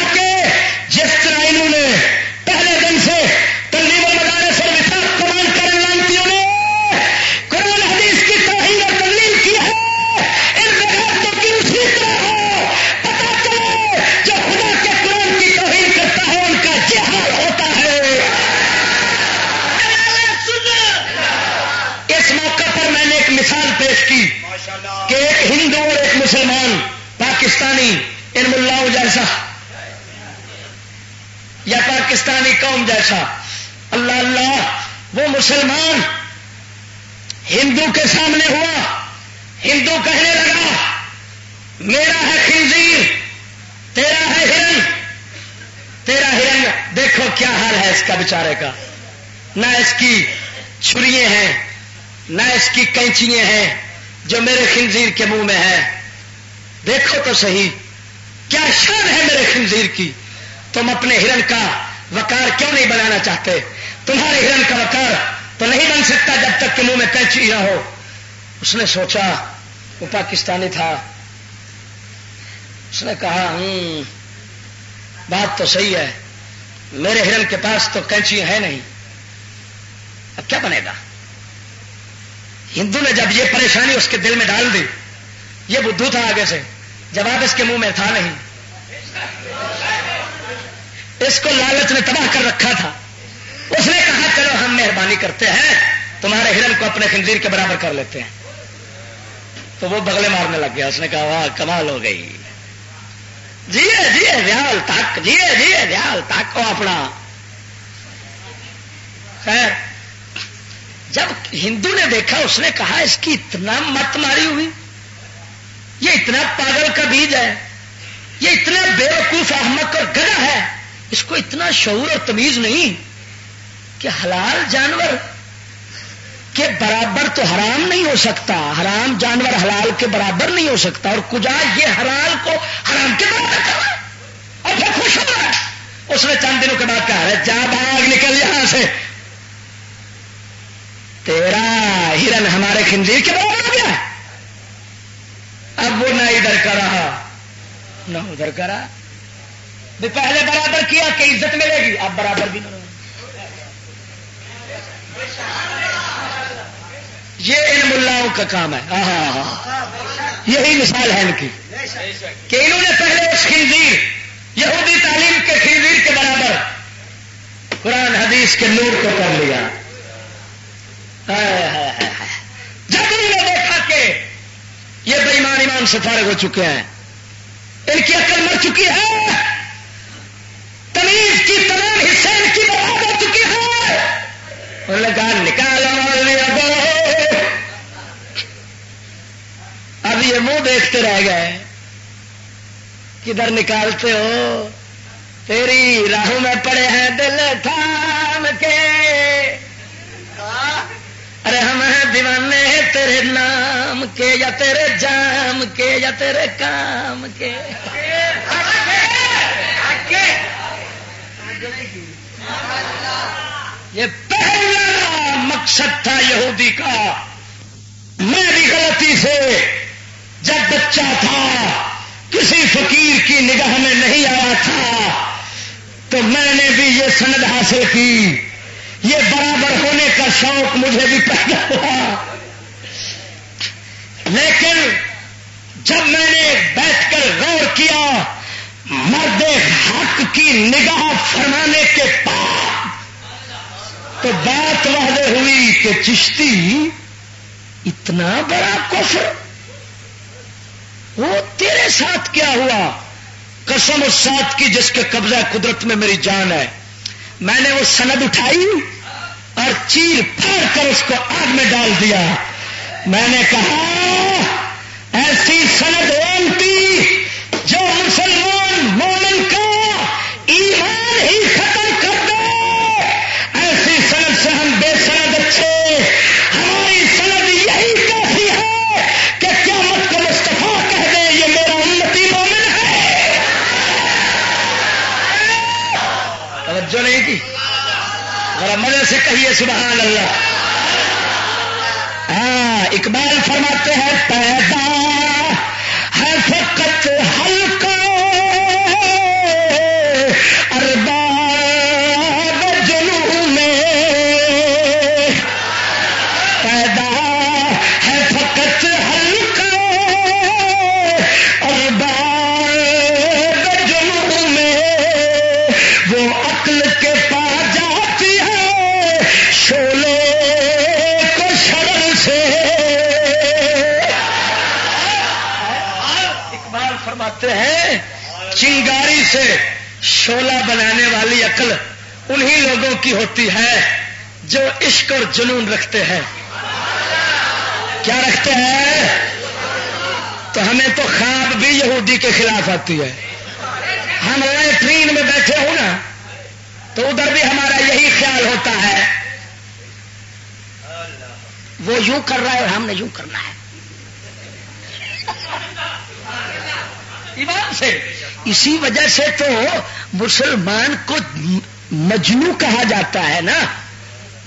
کے منہ میں ہے۔ دیکھو تو صحیح۔ کیا شان ہے میرے خنزیر کی۔ تم اپنے ہرن کا وقار کیوں نہیں بنانا چاہتے؟ تمہارے ہرن کا وقار تو نہیں بن سکتا جب تک کہ منہ میں کینچی نہ ہو۔ اس نے سوچا، وہ پاکستانی تھا۔ اس نے کہا ہوں بات تو صحیح ہے۔ میرے ہرن کے پاس تو کینچی ہے نہیں۔ اب کیا بنے گا؟ ہندو نے جب یہ پریشانی اس کے دل میں ڈال دی یہ بدھو تھا آگے سے۔ جواب اس کے منہ میں تھا نہیں۔ اس کو لالچ نے تباہ کر رکھا تھا۔ اس نے کہا، چلو ہم مہربانی کرتے ہیں، تمہارے ہرن کو اپنے خنزیر کے برابر کر لیتے ہیں۔ تو وہ بغلے مارنے لگ گیا۔ اس نے کہا، واہ، کمال ہو گئی۔ جیے جیے ریال تک، جیے جیے ریال تک اپنا۔ خیر، جب ہندو نے دیکھا، اس نے کہا، اس کی اتنا مت ماری ہوئی۔ یہ اتنا پاگل کا بیج ہے، یہ اتنا بے وقوف احمد اور گڑا ہے، اس کو اتنا شعور اور تمیز نہیں کہ حلال جانور کے برابر تو حرام نہیں ہو سکتا، حرام جانور حلال کے برابر نہیں ہو سکتا، اور کجا یہ حلال کو حرام کے برابر کر رہا اور پھر خوش ہو رہا ہے۔ اس نے چند دنوں کے بعد کہا ہے جا باغ نکل یہاں سے۔ تیرا ہرن ہمارے خنزیر کے برابر ہو گیا اب وہ نہ ادھر کا رہا۔ نہ ادھر کرا پہلے برابر کیا کہ عزت ملے گی، اب برابر بھی نہ یہ ان ملاؤں کا کام ہے۔ ہاں ہاں ہاں یہی مثال ہے ان کی۔ کہ انہوں نے پہلے اس خنزیر، یہودی تعلیم کے خنزیر کے برابر قرآن، حدیث کے نور کو کر لیا۔ جب انہوں نے دیکھا کہ یہ بےمان ایمان سے فارغ ہو چکے ہیں۔ ان کی عقل مر چکی ہے۔ تمیز کی تمام حصے ان کی برباد ہو چکی ہے۔ انہوں نے کہا نکالو اب یہ منہ دیکھتے رہ گئے۔ کدھر نکالتے ہو؟ تیری راہوں میں پڑے ہیں دل تھام کے۔ ارے ہم ہیں دیوانے تیرے نام کے یا تیرے جام کے یا تیرے کام کے؟ یہ پہلا مقصد تھا یہودی کا۔ میں بھی غلطی سے جب بچہ تھا، کسی فقیر کی نگاہ میں نہیں آیا تھا، تو میں نے بھی یہ سند حاصل کی۔ یہ برابر ہونے کا شوق مجھے بھی پیدا ہوا۔ لیکن جب میں نے بیٹھ کر غور کیا، مرد حق کی نگاہ فرمانے کے بعد تو بات وحدے ہوئی کہ چشتی اتنا بڑا کفر۔ وہ تیرے ساتھ کیا ہوا؟ قسم اس ساتھ کی جس کے قبضہ قدرت میں میری جان ہے۔ میں نے وہ سند اٹھائی۔ اور چیر پھاڑ کر اس کو آگ میں ڈال دیا۔ میں نے کہا، ایسی سند اونتی جو مسلمان مومن کا ایمان ہی ذرا مزے سے کہیے سبحان اللہ۔ ہاں اقبال فرماتے ہیں پیدا ہے فقط چنگاری سے شولا بنانے والی عقل انہی لوگوں کی ہوتی ہے جو عشق اور جنون رکھتے ہیں۔ کیا رکھتے ہیں؟ تو ہمیں تو خواب بھی یہودی کے خلاف آتی ہے۔ ہم رائے ٹرین میں بیٹھے ہوں نا، تو ادھر بھی ہمارا یہی خیال ہوتا ہے۔ وہ یوں کر رہا ہے اور ہم نے یوں کرنا ہے۔ ایمان سے۔ اسی وجہ سے تو مسلمان کو مجنو کہا جاتا ہے نا۔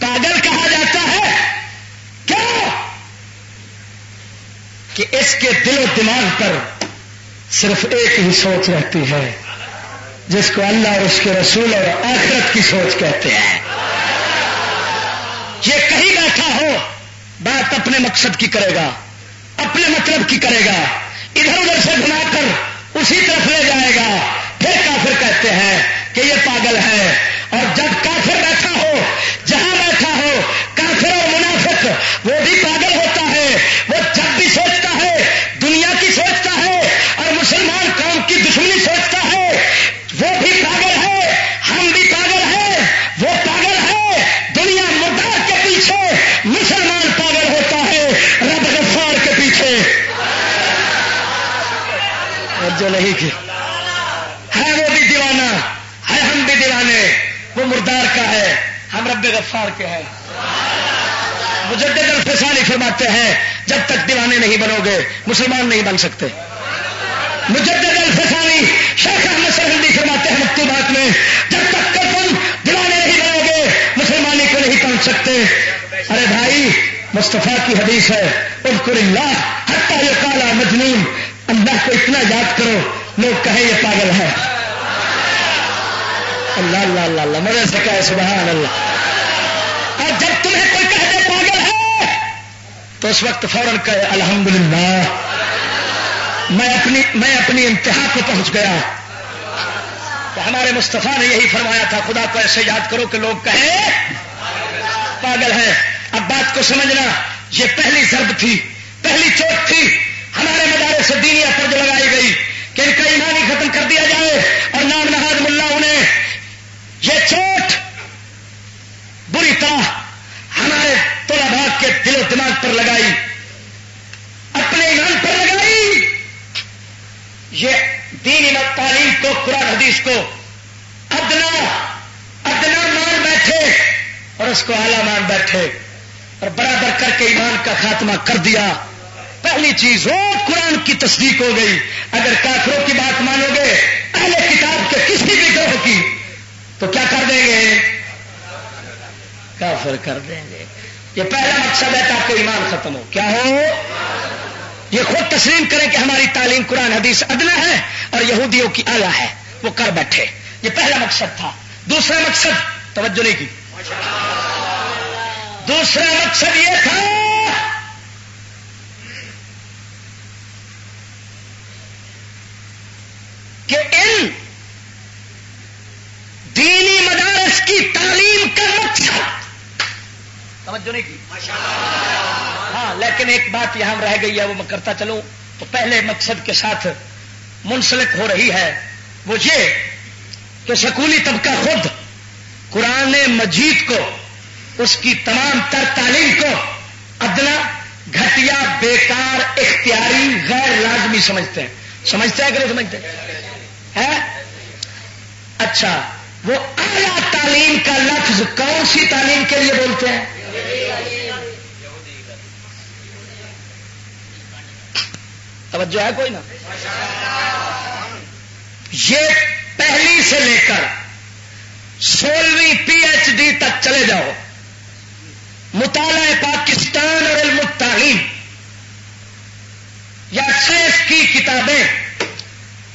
پاگل کہا جاتا ہے۔ کیوں کہ اس کے دل و دماغ پر صرف ایک ہی سوچ رہتی ہے، جس کو اللہ اور اس کے رسول اور آخرت کی سوچ کہتے ہیں۔ یہ کہیں بیٹھا ہو، بات اپنے مقصد کی کرے گا، اپنے مطلب کی کرے گا۔ ادھر ادھر سے گھما کر اسی طرف لے جائے گا۔ پھر کافر کہتے ہیں کہ یہ پاگل ہے۔ اور جب کافر بیٹھا ہو، جہاں بیٹھا ہو، کافر اور منافق، وہ بھی پاگل ہوتا ہے۔ وہ جب بھی سوچتا ہے جو نہیں کی۔ ہے وہ بھی دیوانہ ہے ہم بھی دیوانے، وہ مردار کا ہے، ہم رب غفار کے ہیں۔ مجدد الفسانی فرماتے ہیں، جب تک دیوانے نہیں بنو گے، مسلمان نہیں بن سکتے۔ مجدد الفسانی شیخ احمد سرحدی فرماتے ہیں مکتوبات میں، جب تک کہ تم دیوانے نہیں بنو گے، مسلمانی کو نہیں پہنچ سکتے۔ ارے بھائی، مصطفیٰ کی حدیث ہے ان اللہ حتیٰ یہ کالا مجنون اللہ کو اتنا یاد کرو، لوگ کہیں یہ پاگل ہے اللہ اللہ اللہ اللہ مجھے سے کہے، سبحان اللہ۔ اور جب تمہیں کوئی کہہ دے پاگل ہے، تو اس وقت فوراً کہے، الحمدللہ، میں اپنی میں اپنی انتہا کو پہنچ گیا۔ کہ ہمارے مصطفیٰ نے یہی فرمایا تھا، خدا کو ایسے یاد کرو کہ لوگ کہیں پاگل ہے اب بات کو سمجھنا، یہ پہلی ضرب تھی، پہلی چوٹ تھی۔ ہمارے مدارے سے دینیا پر جو لگائی گئی کہ ان کا ایمان ہی ختم کر دیا جائے اور نام نہاد ملا انہیں۔ یہ چوٹ بری طرح ہمارے طلباء کے دل و دماغ پر لگائی، اپنے ایمان پر لگائی۔ یہ دین تعلیم کو، قرآن حدیث کو ادنا ادنا مان بیٹھے اور اس کو اعلی مان بیٹھے اور برابر کر کے ایمان کا خاتمہ کر دیا۔ پہلی چیز وہ قرآن کی تصدیق ہو گئی۔ اگر کافروں کی بات مانو گے، اہل کتاب کے کسی بھی گروہ کی، تو کیا کر دیں گے؟ کافر کر دیں گے۔ یہ پہلا مقصد ہے تاکہ ایمان ختم ہو۔ کیا ہو؟ یہ خود تسلیم کریں کہ ہماری تعلیم قرآن، حدیث ادنا ہے اور یہودیوں کی آلہ ہے۔ وہ کر بیٹھے۔ یہ پہلا مقصد تھا۔ دوسرا مقصد، توجہ نہیں کی۔ دوسرا مقصد یہ تھا کہ ان دینی مدارس کی تعلیم کا مقصد توجہ نہیں کی؟ ہاں لیکن ایک بات یہاں رہ گئی ہے، وہ میں کرتا چلوں۔ تو پہلے مقصد کے ساتھ منسلک ہو رہی ہے۔ وہ یہ کہ سکولی طبقہ خود قرآن مجید کو، اس کی تمام تر تعلیم کو ادنا، گھٹیا، بیکار، اختیاری، غیر لازمی سمجھتے ہیں۔ سمجھتے ہیں کہ نہیں سمجھتے؟ ہیں اچھا وہ اعلیٰ تعلیم کا لفظ کون سی تعلیم کے لیے بولتے ہیں؟ توجہ ہے کوئی نا؟ یہ پہلی سے لے کر سولہویں پی ایچ ڈی تک چلے جاؤ۔ مطالعہ پاکستان اور علم تعلیم۔ یا سائنس کی کتابیں۔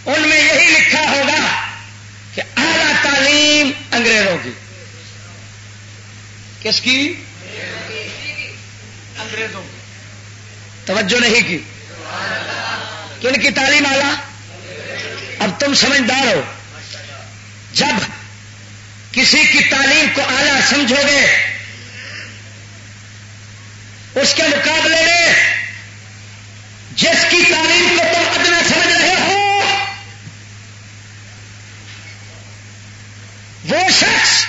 ان میں یہی لکھا ہوگا کہ اعلی تعلیم انگریزوں کی۔ کس کی؟ انگریزوں کی۔ توجہ نہیں کی۔ کن کی تعلیم آلہ اب تم سمجھدار ہو۔ جب کسی کی تعلیم کو اعلیٰ سمجھو گے، اس کے مقابلے میں جس کی تعلیم کو تم ادنا سمجھ رہے ہو وہ شخص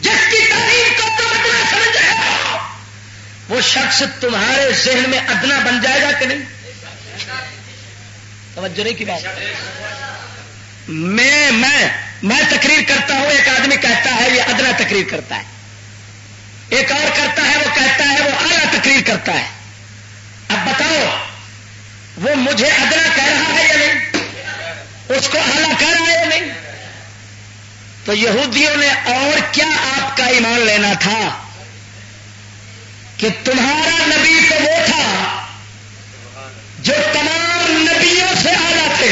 جس کی تعلیم کو تم ادنا سمجھ رہے ہو وہ شخص تمہارے ذہن میں ادنا بن جائے گا کہ نہیں؟ توجہ نہیں کی بات؟ میں میں میں تقریر کرتا ہوں، ایک آدمی کہتا ہے، یہ ادنا تقریر کرتا ہے۔ ایک اور کرتا ہے، وہ کہتا ہے، وہ اعلیٰ تقریر کرتا ہے۔ اب بتاؤ، وہ مجھے ادنا کہہ رہا ہے یا نہیں؟ اس کو اعلیٰ کہہ رہا ہے یا نہیں؟ تو یہودیوں نے اور کیا آپ کا ایمان لینا تھا کہ تمہارا نبی تو وہ تھا جو تمام نبیوں سے آ جاتے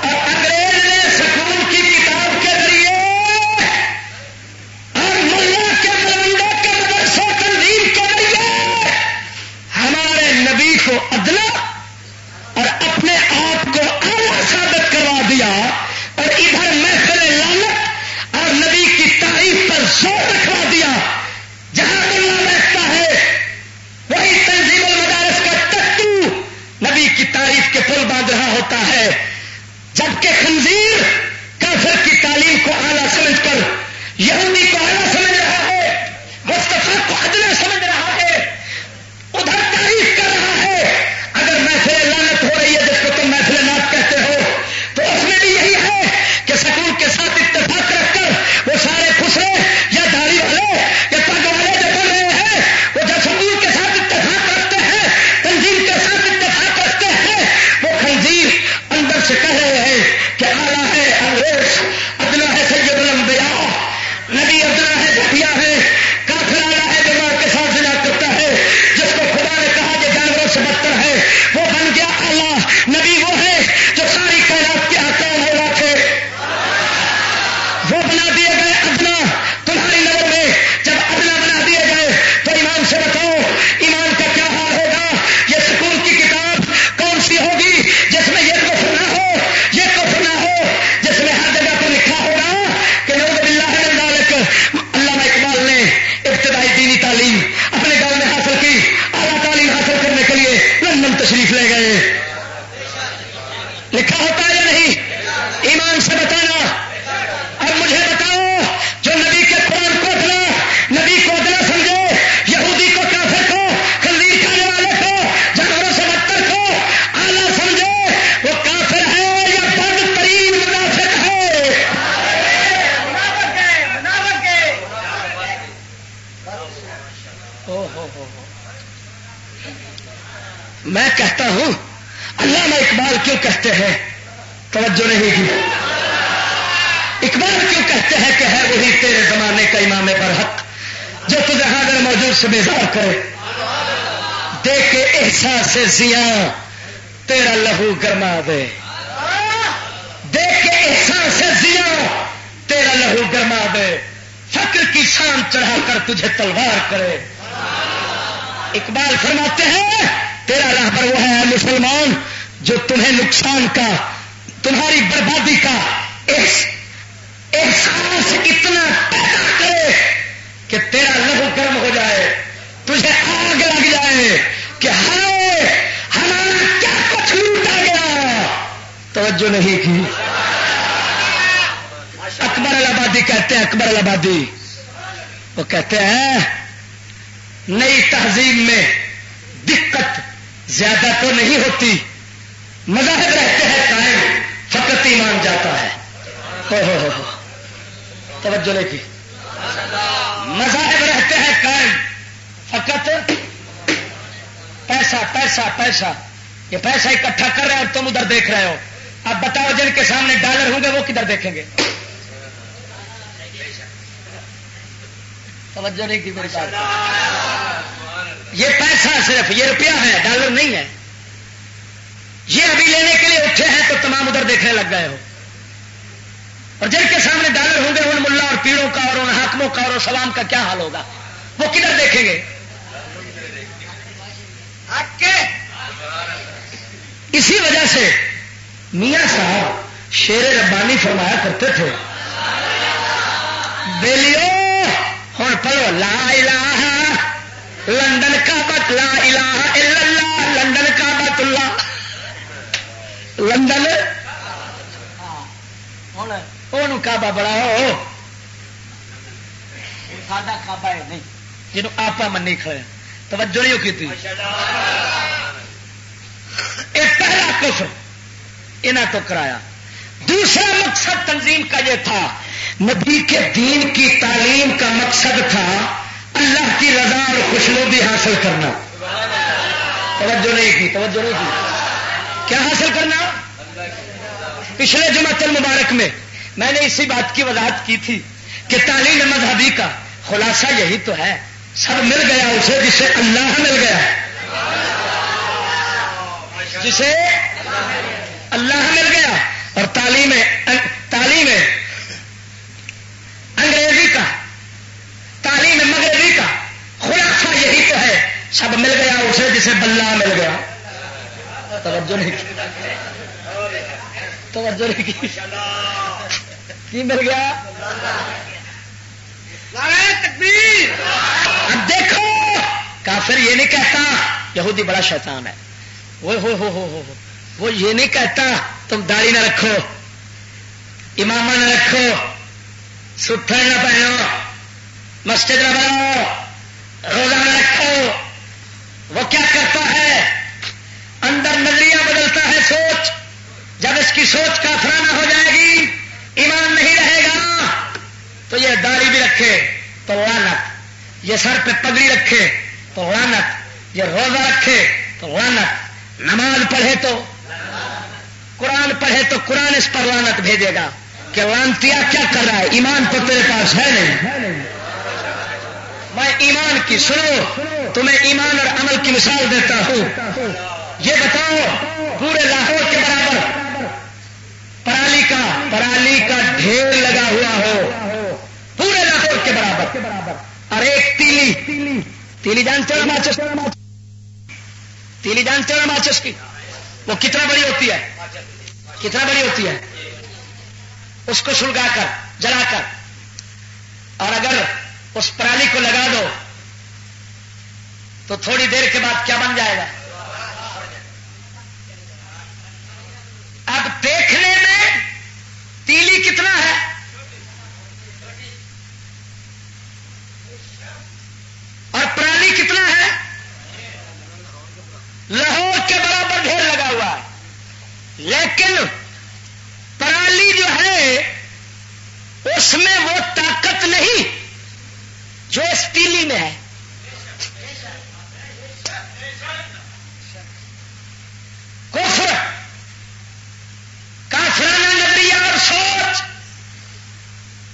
اور انگریز نے سکون کی کتاب کے ذریعے اور ملا کے ملندہ کے مدرسوں تنظیم کر دیا ہمارے نبی کو ادنا ہوتا ہے۔ جبکہ خنزیر کافر کی تعلیم کو اعلیٰ سمجھ کر یہودی کو اعلیٰ سمجھ رہا ہے مستفق کو ادنا سمجھ توجہ نہیں کی اقبال کیوں کہتے ہیں کہ ہے وہی تیرے زمانے کا امام برحق جو تجھے ہاں حاضر موجود سے بیزار کرے؟ دیکھ کے احساس زیا تیرا لہو گرما دے۔ دیکھ کے احساس زیا تیرا لہو گرما دے۔ فقر کی شان چڑھا کر تجھے تلوار کرے۔ اقبال فرماتے ہیں، تیرا راہبر وہ ہے مسلمان جو تمہیں نقصان کا تمہاری بربادی کا احساس اتنا پیدا کرے کہ تیرا لہو گرم ہو جائے، تجھے آگ لگ جائے کہ ہر ہمارا کیا کچھ لوٹا گیا؟ توجہ نہیں کی۔ اکبر آبادی کہتے ہیں، اکبر آبادی وہ کہتے ہیں، نئی تہذیب میں دقت زیادہ تو نہیں ہوتی۔ مذاہب رہتے ہیں قائم۔ برکت ایمان جاتا ہے۔ توجہ نہیں کی۔ مذاہب رہتے ہیں قائم۔ فقط پیسہ پیسہ پیسہ۔ یہ پیسہ اکٹھا کر رہے ہیں اور تم ادھر دیکھ رہے ہو۔ اب بتاؤ جن کے سامنے ڈالر ہوں گے، وہ کدھر دیکھیں گے؟ توجہ نہیں کی میری بات۔ یہ پیسہ صرف، یہ روپیہ ہے، ڈالر نہیں ہے۔ یہ ابھی لینے کے لیے اٹھے ہیں تو تمام ادھر دیکھنے لگ گئے ہو۔ اور جن کے سامنے ڈالر ہوں گے ان ملا اور پیڑوں کا اور ان حاکموں کا اور سلام کا کیا حال ہوگا؟ وہ کدھر دیکھیں گے؟ اسی وجہ سے میاں صاحب شیر ربانی فرمایا کرتے تھے، بیلیو ہوں پڑھو، لا الہ، لندن کا بت لا الہ الا اللہ، لندن کا بت اللہ۔ لندن؟ وہ کعبہ بڑا ہو۔ جنوں آپ منی کھڑے توجہ نہیں کی تھی؟ پہلا کفر یہاں تو کرایا۔ دوسرا مقصد تنظیم کا یہ تھا نبی کے دین کی تعلیم کا مقصد تھا اللہ کی رضا اور خوشنودی حاصل کرنا۔ توجہ نہیں کی توجہ نہیں کی۔ کیا حاصل کرنا؟ پچھلے جمہتر مبارک میں میں نے اسی بات کی وضاحت کی تھی کہ تعلیم مذہبی کا خلاصہ یہی تو ہے۔ سب مل گیا اسے جسے اللہ مل گیا۔ جسے اللہ مل گیا۔ اور تعلیم تعلیم انگریزی کا۔ تعلیم مغربی کا۔ خلاصہ یہی تو ہے۔ سب مل گیا اسے جسے بلہ مل گیا۔ توجہ نہیں کی۔ توجہ نہیں کی۔ کی مل گیا؟ اب دیکھو کافر یہ نہیں کہتا یہودی بڑا شیطان ہے۔ وہ ہو ہو ہو وہ یہ نہیں کہتا تم داڑھی نہ رکھو امام نہ رکھو ستھر نہ پہنو مسجد نہ بناؤ روزہ نہ رکھو۔ وہ کیا کرتا ہے؟ اندر نظریہ بدلتا ہے سوچ۔ جب اس کی سوچ کا کافرانہ ہو جائے گی، ایمان نہیں رہے گا، تو یہ داڑھی بھی رکھے، تو لانت یہ سر پہ پگڑی رکھے، تو لانت یہ روزہ رکھے، تو لانت نماز پڑھے تو، قرآن پڑھے تو قرآن اس پر لانت بھیجے گا کہ لانتیا کیا کر رہا ہے؟ ایمان تو تیرے پاس ہے نہیں۔ میں ایمان کی، سنو، تمہیں ایمان اور عمل کی مثال دیتا ہوں۔ یہ بتاؤ، پورے لاہور کے برابر پرالی کا پرالی کا ڈھیر لگا ہوا ہو۔ پورے لاہور کے برابر۔ اور ایک تیلی تیلی جانتے ہو ماچس۔ تیلی جانتے ہو ماچس کی۔ وہ کتنا بڑی ہوتی ہے؟ کتنا بڑی ہوتی ہے؟ اس کو سلگا کر، جلا کر۔ اور اگر اس پرالی کو لگا دو، تو تھوڑی دیر کے بعد کیا بن جائے گا اب دیکھنے میں تیلی کتنا ہے اور پرالی کتنا ہے لاہور کے برابر ڈھیر لگا ہوا ہے لیکن پرالی جو ہے اس میں وہ طاقت نہیں جو اس تیلی میں ہے کفر کافرانہ نبی اور سوچ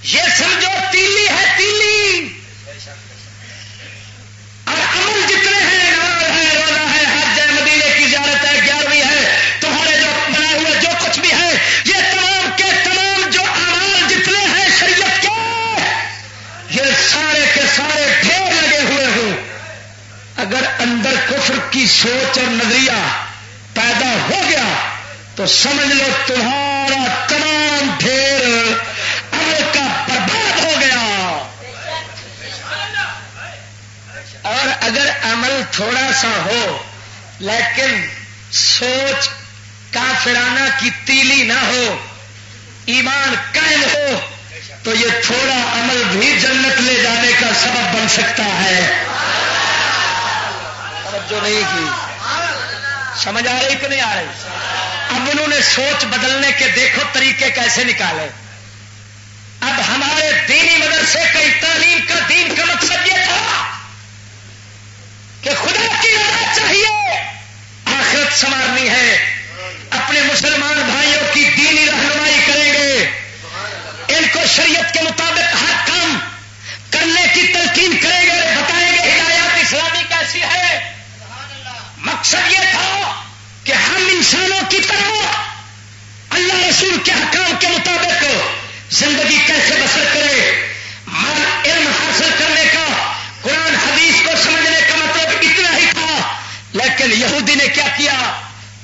یہ سمجھو تیلی ہے تیلی اور عمل جتنے ہیں نماز ہے روزہ ہے حج ہے مدینے کی زیارت ہے گیارہویں ہے تمہارے جو بنا ہوئے جو کچھ بھی ہے یہ تمام کے تمام جو اعمال جتنے ہیں شریعت کے یہ سارے کے سارے ڈھیر لگے ہوئے ہوں اگر اندر کفر کی سوچ اور نظریہ پیدا ہو گیا تو سمجھ لو تمہارا تمام ڈھیر عمل کا برباد ہو گیا۔ اور اگر عمل تھوڑا سا ہو، لیکن سوچ کافرانہ کی تیلی نہ ہو، ایمان قائم ہو، تو یہ تھوڑا عمل بھی جنت لے جانے کا سبب بن سکتا ہے۔ جو نہیں کی۔ سمجھ آ رہی کہ نہیں آ رہی؟ اب انہوں نے سوچ بدلنے کے دیکھو طریقے کیسے نکالے۔ اب ہمارے دینی مدرسے کئی تعلیم کا دین کا مقصد یہ تھا کہ خدا کی رضا چاہیے۔ آخرت سنوارنی ہے۔ اپنے مسلمان بھائیوں کی دینی رہنمائی کریں گے۔ ان کو شریعت کے مطابق ہر کام کرنے کی تلقین کریں گے۔ بتائیں گے، ہدایات اسلامی کیسی ہے مقصد یہ تھا کہ ہم انسانوں کی طرح اللہ رسول کے حکام کے مطابق زندگی کیسے بسر کرے علم حاصل کرنے کا، قرآن، حدیث کو سمجھنے کا مطلب اتنا ہی تھا۔ لیکن یہودی نے کیا کیا؟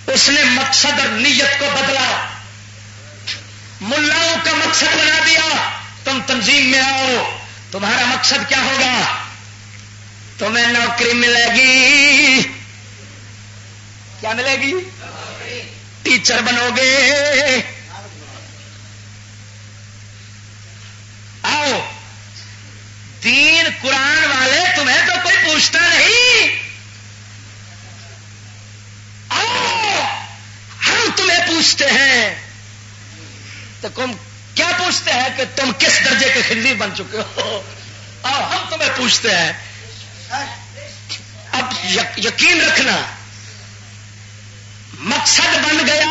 اس نے مقصد اور نیت کو بدلا۔ ملاؤں کا مقصد بنا دیا۔ تم تنظیم میں آؤ۔ تمہارا مقصد کیا ہوگا؟ تمہیں نوکری ملے گی۔ کیا ملے گی؟ ٹیچر بنو گے۔ آؤ، دین قرآن والے تمہیں تو کوئی پوچھتا نہیں۔ آؤ، ہم تمہیں پوچھتے ہیں۔ تو تم کیا پوچھتے ہیں کہ تم کس درجے کے خندی بن چکے ہو؟ آؤ، ہم تمہیں پوچھتے ہیں۔ اب یقین رکھنا۔ مقصد بن گیا،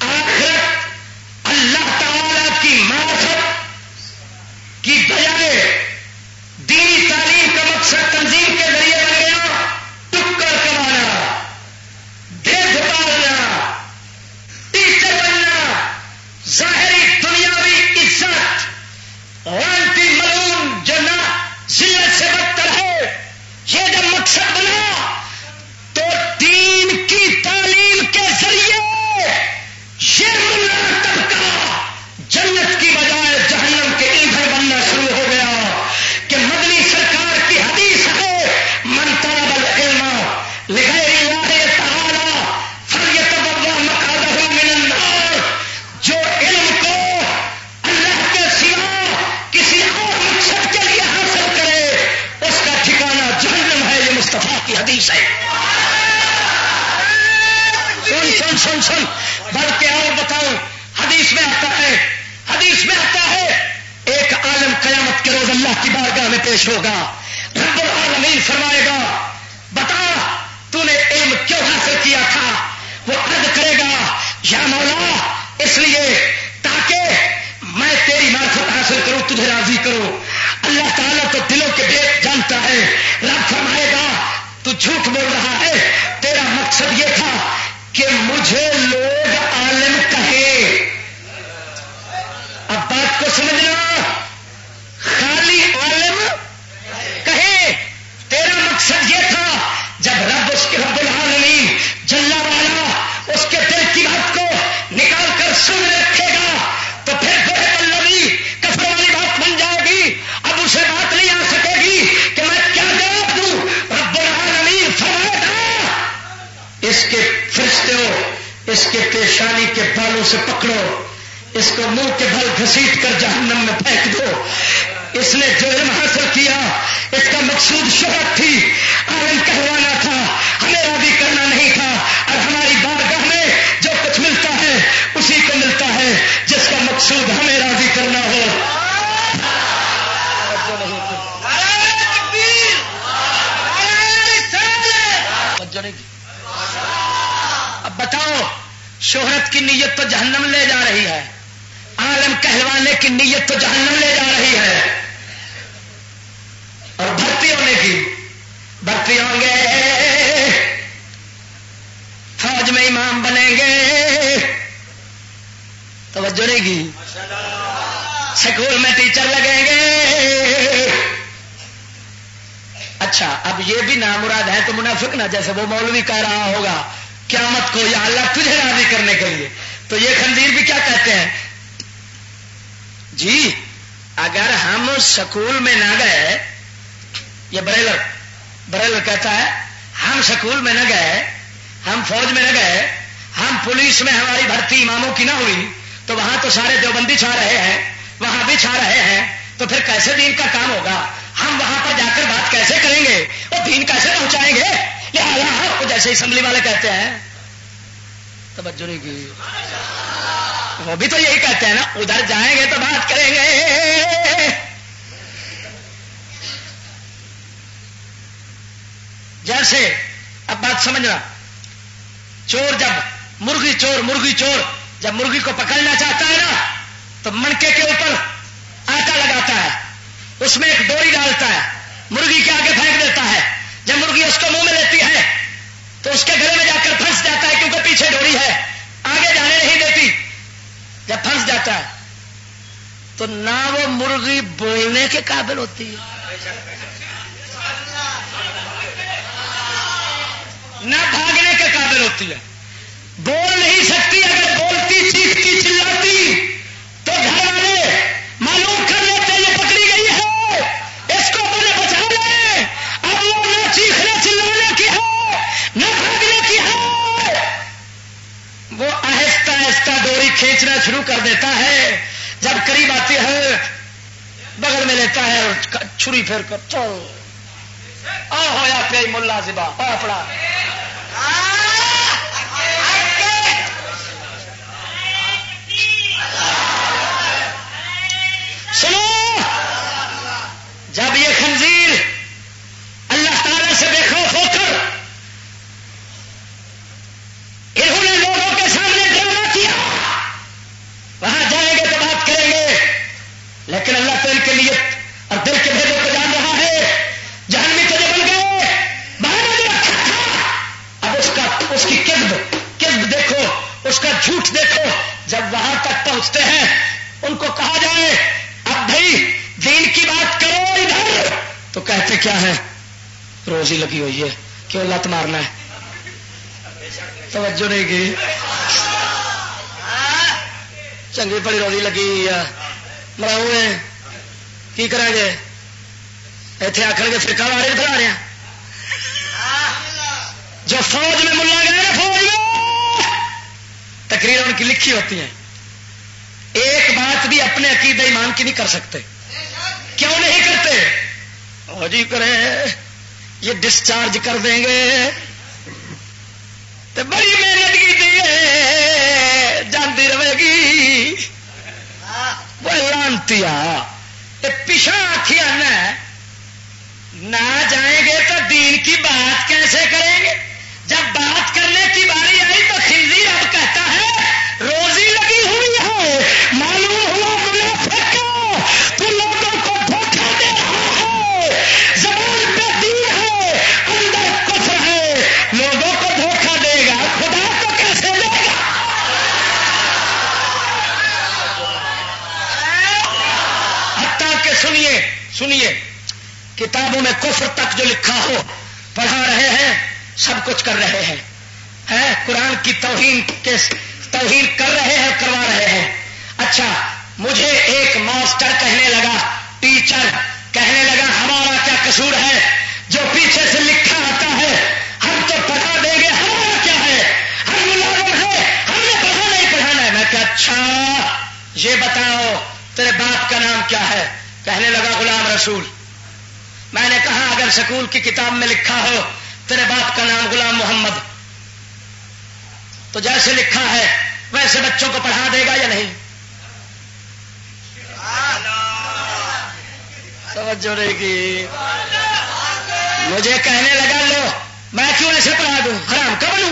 آخرت اللہ تعالی کی معرفت کی بجائے دینی تعلیم کا مقصد تنظیم کے ذریعے بن گیا ٹکر کمانا دیکھ پالنا ٹیچر بننا، ظاہری دنیاوی عزت اور 吃我干哈 کو پکڑنا چاہتا ہے نا، تو منکے کے اوپر آٹا لگاتا ہے۔ اس میں ایک ڈوری ڈالتا ہے۔ مرغی کے آگے پھینک دیتا ہے۔ جب مرغی اس کو منہ میں لیتی ہے، تو اس کے گھر میں جا کر پھنس جاتا ہے کیونکہ پیچھے ڈوری ہے۔ آگے جانے نہیں دیتی۔ جب پھنس جاتا ہے، تو نہ وہ مرغی بولنے کے قابل ہوتی۔ ہے نہ بھاگنے کے قابل ہوتی ہے۔ بول نہیں سکتی، اگر بولتی، چیختی، چلاتی، تو گھر والے معلوم کر لیتے یہ پکڑی گئی ہے، اس کو بولے بچا لے۔ اب وہ نہ چیخنے چلانے کی ہے، نہ بھاگنے کی ہے۔ وہ آہستہ آہستہ ڈوری کھینچنا شروع کر دیتا ہے، جب قریب آتی ہے، بغل میں لیتا ہے چھری پھیر کر چو آ ہوا پہ ملا سبا پڑا۔ سنو۔ جب یہ خنزیر اللہ تعالی سے بے خوف ہو کر انہوں نے لوگوں کے سامنے ڈرنا کیا، وہاں جائیں گے تو بات کریں گے۔ لیکن اللہ تعالی کے لیے اور دل کے بھیدوں کو جان رہا ہے۔ جہاں میں چلے بن گئے باہر نے رکھا تھا۔ اب اس کا اس کی قسم قسم دیکھو، اس کا جھوٹ دیکھو۔ جب وہاں تک پہنچتے ہیں، ان کو کہا جائے اب بھائی، دین کی بات کرو ادھر۔ تو کہتے کیا ہے روزی لگی ہوئی ہے، کیوں لت مارنا ہے؟ توجہ نہیں کی۔ چنگی بڑی روزی لگی ہوئی ہے۔ مراؤ کی کریں گے؟ اتنے آخر گے، فرقہ والے کھلا رہے ہیں۔ جو فوج میں ملا گئے فوج میں۔ تقریر ان کی لکھی ہوتی ہیں۔ ایک بات بھی اپنے عقید ایمان کی نہیں کر سکتے۔ کیوں نہیں کرتے؟ جی کرے یہ ڈسچارج کر دیں گے۔ تو بڑی محنت کی جانتی رہے گی۔ وہ لانتی پچھا آخیا نہ جائیں گے تو دین کی بات کیسے کریں گے؟ جب بات کرنے کی باری آئی تو خنزیر اب کہتا ہے روزی لگی ہوئی ہے۔ معلوم ہوا تو لوگوں کو دھوکہ دے رہا ہے۔ زبان پہ دین ہے، اندر کفر ہے۔ لوگوں کو دھوکہ دے گا، خدا تو کیسے لے گا؟ حتیٰ کہ سنیے سنیے، کتابوں میں کفر تک جو لکھا ہو، پڑھا رہے ہیں، سب کچھ کر رہے ہیں۔ قرآن کی توہین کے توہین کر رہے ہیں کروا رہے ہیں۔ اچھا مجھے ایک ماسٹر کہنے لگا، ٹیچر کہنے لگا، ہمارا کیا قصور ہے؟ جو پیچھے سے لکھا آتا ہے، ہم تو پڑھا دیں گے، ہمارا کیا ہے؟ ہم ملازم ہے ہم نے پڑھا نہیں پڑھانا ہے میں کہ اچھا یہ بتاؤ، تیرے باپ کا نام کیا ہے؟ کہنے لگا، غلام رسول۔ میں نے کہا، اگر سکول کی کتاب میں لکھا ہو، تیرے باپ کا نام غلام محمد۔ تو جیسے لکھا ہے ویسے بچوں کو پڑھا دے گا یا نہیں؟ توجہ رہے گی۔ مجھے کہنے لگا، لو، میں کیوں ایسے پڑھا دوں؟ حرام کا بنوں؟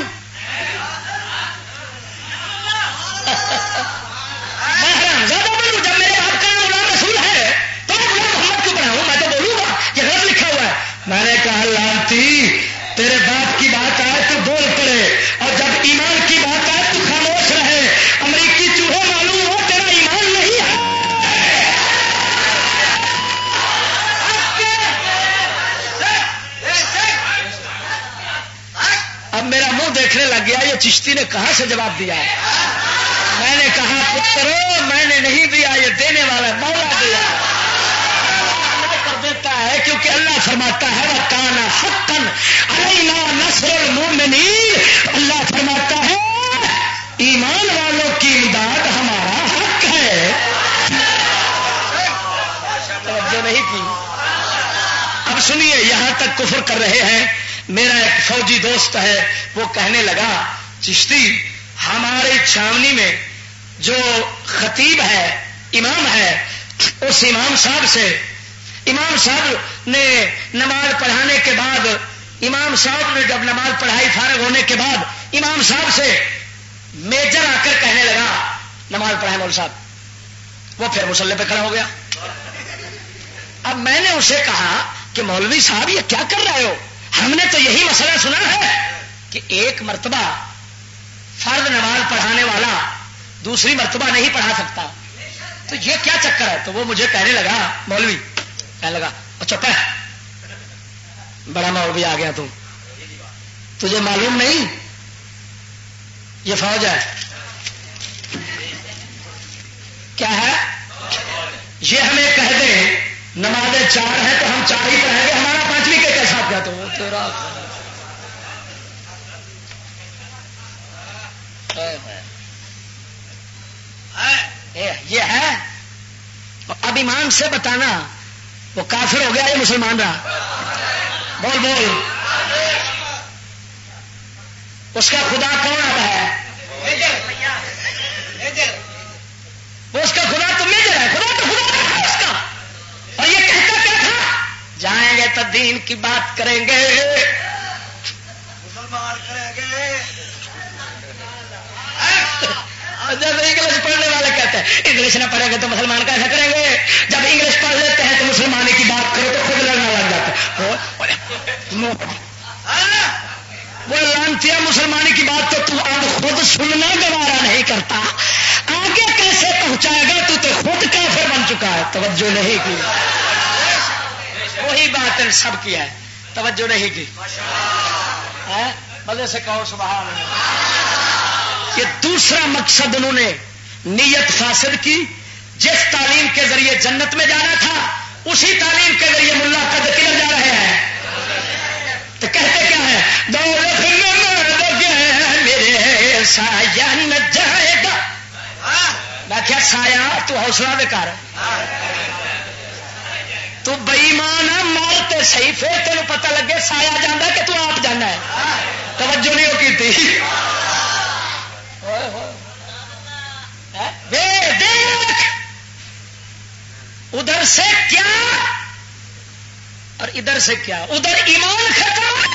میں حرام زیادہ بنوں؟ جب میرے باپ کا نام رسول ہے، تو میں محمد کیوں پڑھاؤں میں تو بولوں گا یہ غلط لکھا ہوا ہے۔ میں نے کہا، لانتی، تیرے باپ کی بات آئے تو بول پڑے۔ گیا یہ چشتی نے کہاں سے جواب دیا میں نے کہا، پترو، میں نے نہیں دیا، یہ دینے والا مولا دیا ہے۔ کیونکہ اللہ فرماتا ہے وہ کانا حقن علینا نصر المومنین اللہ فرماتا ہے، ایمان والوں کی امداد ہمارا حق ہے۔ توجہ نہیں کی۔ اب سنیے، یہاں تک کفر کر رہے ہیں۔ میرا ایک فوجی دوست ہے وہ کہنے لگا، چشتی ہماری چھاونی میں جو خطیب ہے، امام ہے، اس امام صاحب سے، امام صاحب نے نماز پڑھانے کے بعد، امام صاحب نے جب نماز پڑھائی فارغ ہونے کے بعد، امام صاحب سے میجر آ کر کہنے لگا، نماز پڑھائے مول صاحب۔ وہ پھر مسلح پہ کھڑا ہو گیا۔ اب میں نے اسے کہا کہ مولوی صاحب یہ کیا کر رہے ہو؟ ہم نے تو یہی مسئلہ سنا ہے۔ کہ ایک مرتبہ فرد نماز پڑھانے والا دوسری مرتبہ نہیں پڑھا سکتا۔ تو یہ کیا چکر ہے؟ تو وہ مجھے کہنے لگا، مولوی، کہنے لگا اچھا پہ بڑا ماحول بھی آ گیا تو۔ تجھے معلوم نہیں؟ یہ فوج ہے۔ کیا ہے؟ یہ ہمیں کہہ دیں نمازیں چار ہیں تو ہم چار ہی پڑھیں گے، ہمارا پانچویں کے کیسا کیا تو تیرا۔ یہ ہے۔ اب ایمان سے بتانا، وہ کافر ہو گیا یہ مسلمان رہا؟ بول بول۔ اس کا خدا کون آتا ہے؟ وہ اس کا خدا تو میجر ہے۔ خدا تو خدا ہے اس کا۔ اور یہ کہتا کیا تھا؟ جائیں گے تو دین کی بات کریں گے۔ مسلمان۔ کریں گے جب انگلش پڑھنے والے کہتے ہیں، انگلش نہ پڑھیں گے تو مسلمان کیسا کریں گے؟ جب انگلش پڑھ لیتے ہیں تو مسلمانی کی بات کرو تو خود لڑنا لگ جاتا وہ لانتی مسلمانی کی بات تو اب خود سننا گوارا نہیں کرتا۔ آگے کیسے پہنچائے گا؟ تو خود کیسے بن چکا ہے۔ توجہ نہیں کی۔ وہی بات سب کی ہے۔ توجہ نہیں کی۔ مزے سے کہو، سبحان یہ دوسرا مقصد انہوں نے نیت فاسد کی، جس تعلیم کے ذریعے جنت میں جانا تھا، اسی تعلیم کے ذریعے ملا قد کدھر جا رہے ہیں۔ تو کہتے کیا ہے میرے سایہ نہ جائے گا۔ میں کیا سایا تو حوصلہ دے کر تو بئیمان مارتے صحیح، پھر تین پتہ لگے سایا جانا کہ تو آپ جانا ہے۔ توجہ نہیں وہ کی ادھر سے کیا؟ اور ادھر سے کیا؟ ادھر ایمان ختم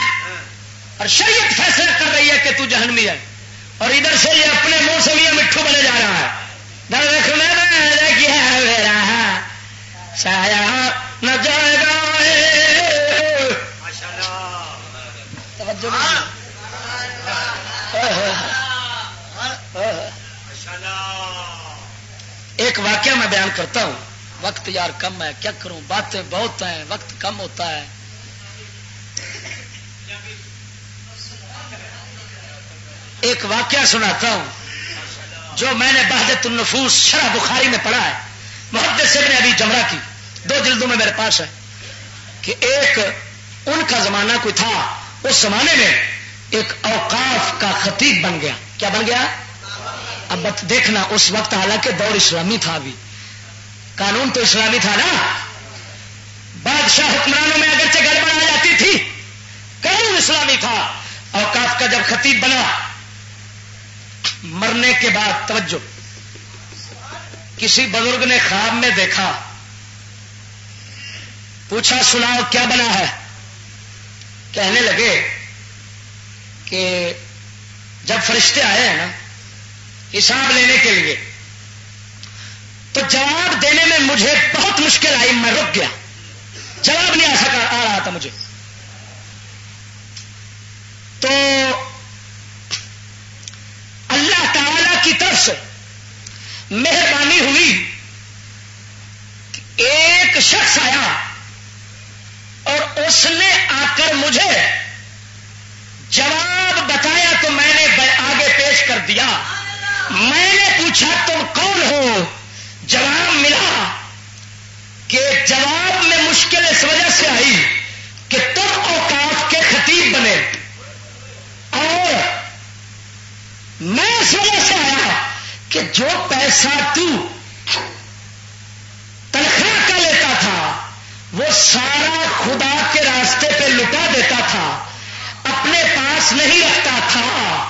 اور شریعت فیصلہ کر رہی ہے کہ تو جہنمی ہے اور ادھر سے یہ اپنے منہ سے بھی مٹھو بنے جا رہا ہے۔ در میں کیا میرا سایہ نہ جائے گا۔ ایک واقعہ میں بیان کرتا ہوں۔ وقت یار کم ہے، کیا کروں؟ باتیں بہت ہیں، وقت کم ہوتا ہے۔ ایک واقعہ سناتا ہوں، جو میں نے بہادت النفوس شرح بخاری میں پڑھا ہے۔ محدث سے نے ابھی جمرہ کی۔ دو جلدوں میں میرے پاس ہے کہ ایک ان کا زمانہ کوئی تھا، اس زمانے میں ایک اوقاف کا خطیب بن گیا۔ کیا بن گیا؟ اب دیکھنا، اس وقت حالانکہ دور اسلامی تھا ابھی۔ قانون تو اسلامی تھا نا؟ بادشاہ حکمرانوں میں اگرچہ گڑبڑ آ جاتی تھی، قانون اسلامی تھا۔ اوقاف کا جب خطیب بنا، مرنے کے بعد توجہ، کسی بزرگ نے خواب میں دیکھا، پوچھا، سناؤ، کیا بنا ہے؟ کہنے لگے کہ جب فرشتے آئے ہیں نا، حساب لینے کے لیے تو جواب دینے میں مجھے بہت مشکل آئی، میں رک گیا۔ جواب نہیں آ سکا، آ رہا تھا مجھے۔ تو اللہ تعالی کی طرف سے مہربانی ہوئی ایک شخص آیا اور اس نے آ کر مجھے جواب بتایا تو میں نے آگے پیش کر دیا۔ میں نے پوچھا، تم کون ہو؟ جواب ملا کہ جواب میں مشکل اس وجہ سے آئی کہ تم اوقات کے خطیب بنے۔ اور میں اس وجہ سے آیا کہ جو پیسہ تو تنخواہ کا لیتا تھا، وہ سارا خدا کے راستے پہ لٹا دیتا تھا، اپنے پاس نہیں رکھتا تھا۔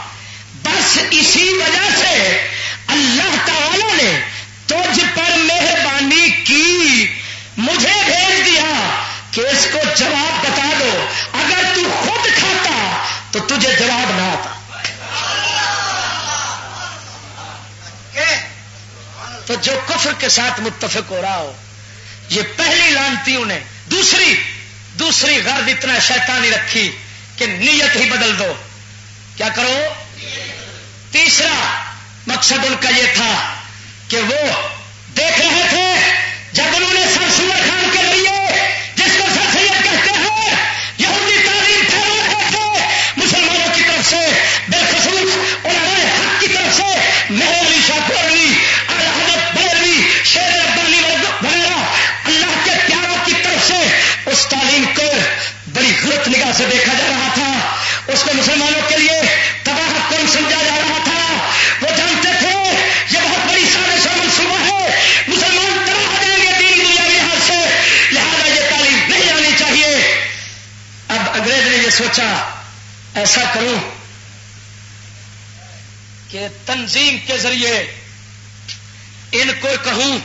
بس اسی وجہ سے اللہ تعالی نے تجھ پر مہربانی کی۔ مجھے بھیج دیا کہ اس کو جواب بتا دو۔ اگر تو خود کھاتا تو تجھے جواب نہ آتا۔ تو جو کفر کے ساتھ متفق ہو رہا ہو، یہ پہلی لانتی انہیں۔ دوسری دوسری غرض اتنا شیطانی رکھی کہ نیت ہی بدل دو۔ کیا کرو؟ تیسرا مقصد ان کا یہ تھا کہ وہ دیکھ رہے تھے جب انہوں نے سر سور خان کے ذریعے جس کو سر سید کہتے ہیں، یہودی تعلیم پھیلا رہے تھے، مسلمانوں کی طرف سے بالخصوص انہوں حق کی طرف سے میرے علی شاہ پورنی حضرت بریلوی، شیر ربانی وغیرہ اللہ کے پیاروں کی طرف سے اس تعلیم کو بڑی غلط نگاہ سے دیکھا جا رہا تھا۔ اس کو مسلمانوں کے لیے تباہ کون سمجھا جا رہا تھا۔ سوچا، ایسا کروں کہ تنظیم کے ذریعے ان کو کہوں،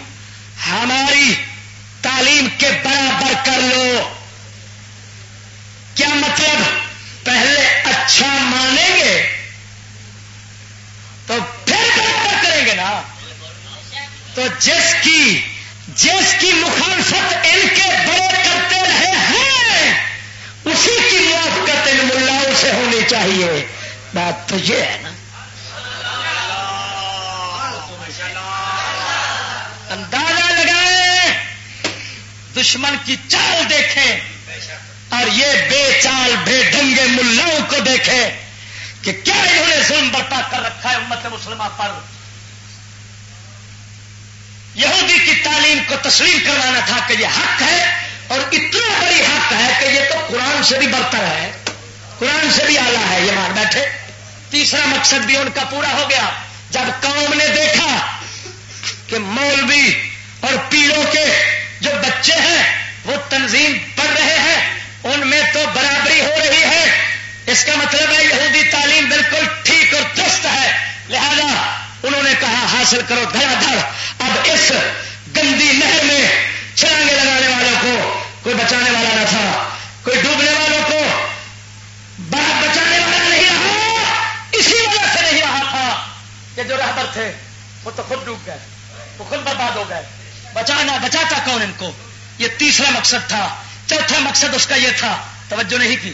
ہماری تعلیم کے برابر کر لو۔ کیا مطلب؟ پہلے اچھا مانیں گے تو پھر برابر کریں گے نا۔ تو جس کی جس کی مخالفت ان کے بڑے کرتے رہے ہیں اسی کی موافقت ان ملاؤں سے ہونی چاہیے۔ بات تو یہ ہے نا۔ اندازہ لگائے دشمن کی چال دیکھیں۔ اور یہ بے چال، بے ڈنگے ملاؤں کو دیکھیں کہ کیا انہوں نے ظلم برپا کر رکھا ہے امت مسلمہ پر۔ یہودی کی تعلیم کو تسلیم کروانا تھا کہ یہ حق ہے۔ اور اتنا بڑی حق ہے کہ یہ تو قرآن سے بھی برتر ہے، قرآن سے بھی آلہ ہے، یہ مان بیٹھے۔ تیسرا مقصد بھی ان کا پورا ہو گیا۔ جب قوم نے دیکھا کہ مولوی اور پیڑوں کے جو بچے ہیں، وہ تنظیم پڑھ رہے ہیں، ان میں تو برابری ہو رہی ہے۔ اس کا مطلب ہے، یہودی تعلیم بالکل ٹھیک اور درست ہے۔ لہذا انہوں نے کہا، حاصل کرو دھڑا دھڑ۔ اب اس گندی نہر میں چھلانگے لگانے والوں کو کوئی بچانے والا نہ تھا۔ کوئی ڈوبنے والوں کو بچانے والا نہیں رہا۔ اسی وجہ سے نہیں رہا تھا کہ جو رہبر تھے، وہ تو خود ڈوب گئے، وہ خود برباد ہو گئے۔ بچانا، بچاتا کون ان کو؟ یہ تیسرا مقصد تھا، چوتھا مقصد اس کا یہ تھا۔ توجہ نہیں کی؟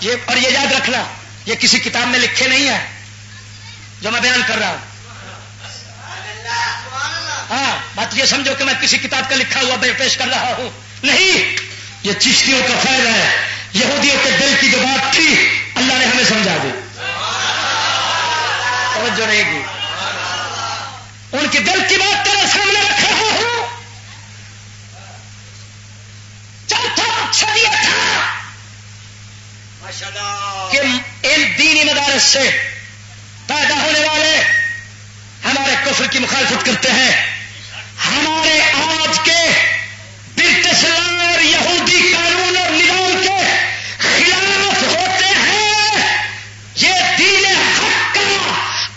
یہ اور یہ یاد رکھنا، یہ کسی کتاب میں لکھے نہیں ہے جو میں بیان کر رہا ہوں۔ ہاں بات یہ سمجھو کہ میں کسی کتاب کا لکھا ہوا پیش کر رہا ہوں۔ نہیں یہ چشتیوں کا فائدہ ہے۔ یہودیوں کے دل کی جو بات تھی اللہ نے ہمیں سمجھا دی۔ توجہ نہیں کی۔ ان کی دل کی بات تیرے سامنے رکھ رہا ہوں۔ چوتھا یہ تھا کہ ان دینی مدارس سے پیدا ہونے والے ہمارے کفر کی مخالفت کرتے ہیں۔ ہمارے آج کے برٹش اور یہودی قانون اور نظام کے خلاف ہوتے ہیں، یہ دین حق کا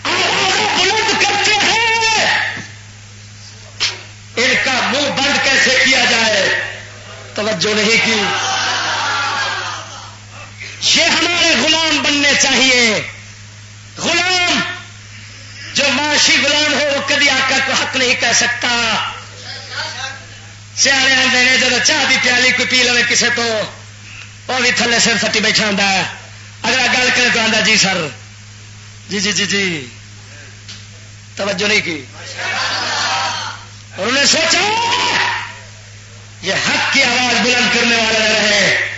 آواز بلند کرتے ہیں۔ ان کا منہ بند کیسے کیا جائے؟ توجہ نہیں کی۔ یہ ہمارے غلام بننے چاہیے۔ غلام جو معاشی غلام ہو وہ کبھی آقا کو حق نہیں کہہ سکتا۔ سیانے آدھے نے جب چاہ دی پیالی کوئی پی لو کسی تو، وہ بھی تھلے سر سٹی بیٹھا ہوں اگر گل کرے تو آدھا جی سر جی جی جی جی۔ توجہ نہیں کی۔ اور انہیں سوچا، یہ حق کی آواز بلند کرنے والے رہے۔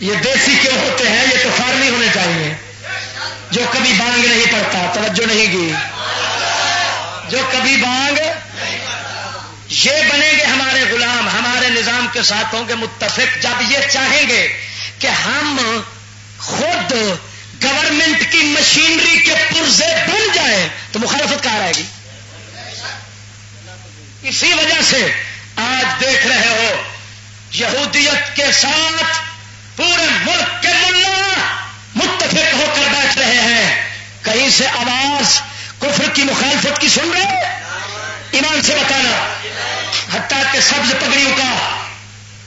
یہ دیسی کیوں ہوتے ہیں؟ یہ تو فارمی ہونے چاہیے جو کبھی بانگ نہیں پڑتا توجہ نہیں کی جو کبھی بانگ؟ یہ بنیں گے ہمارے غلام، ہمارے نظام کے ساتھ ہوں گے متفق۔ جب یہ چاہیں گے کہ ہم خود گورنمنٹ کی مشینری کے پرزے بن جائیں، تو مخالفت کہاں رہے گی؟ اسی وجہ سے آج دیکھ رہے ہو، یہودیت کے ساتھ پورے ملک کے ملا متفق ہو کر بیٹھ رہے ہیں۔ کہیں سے آواز کفر کی مخالفت کی سن رہے ایمان سے بتانا۔ حتیٰ کہ سبز پگڑیوں کا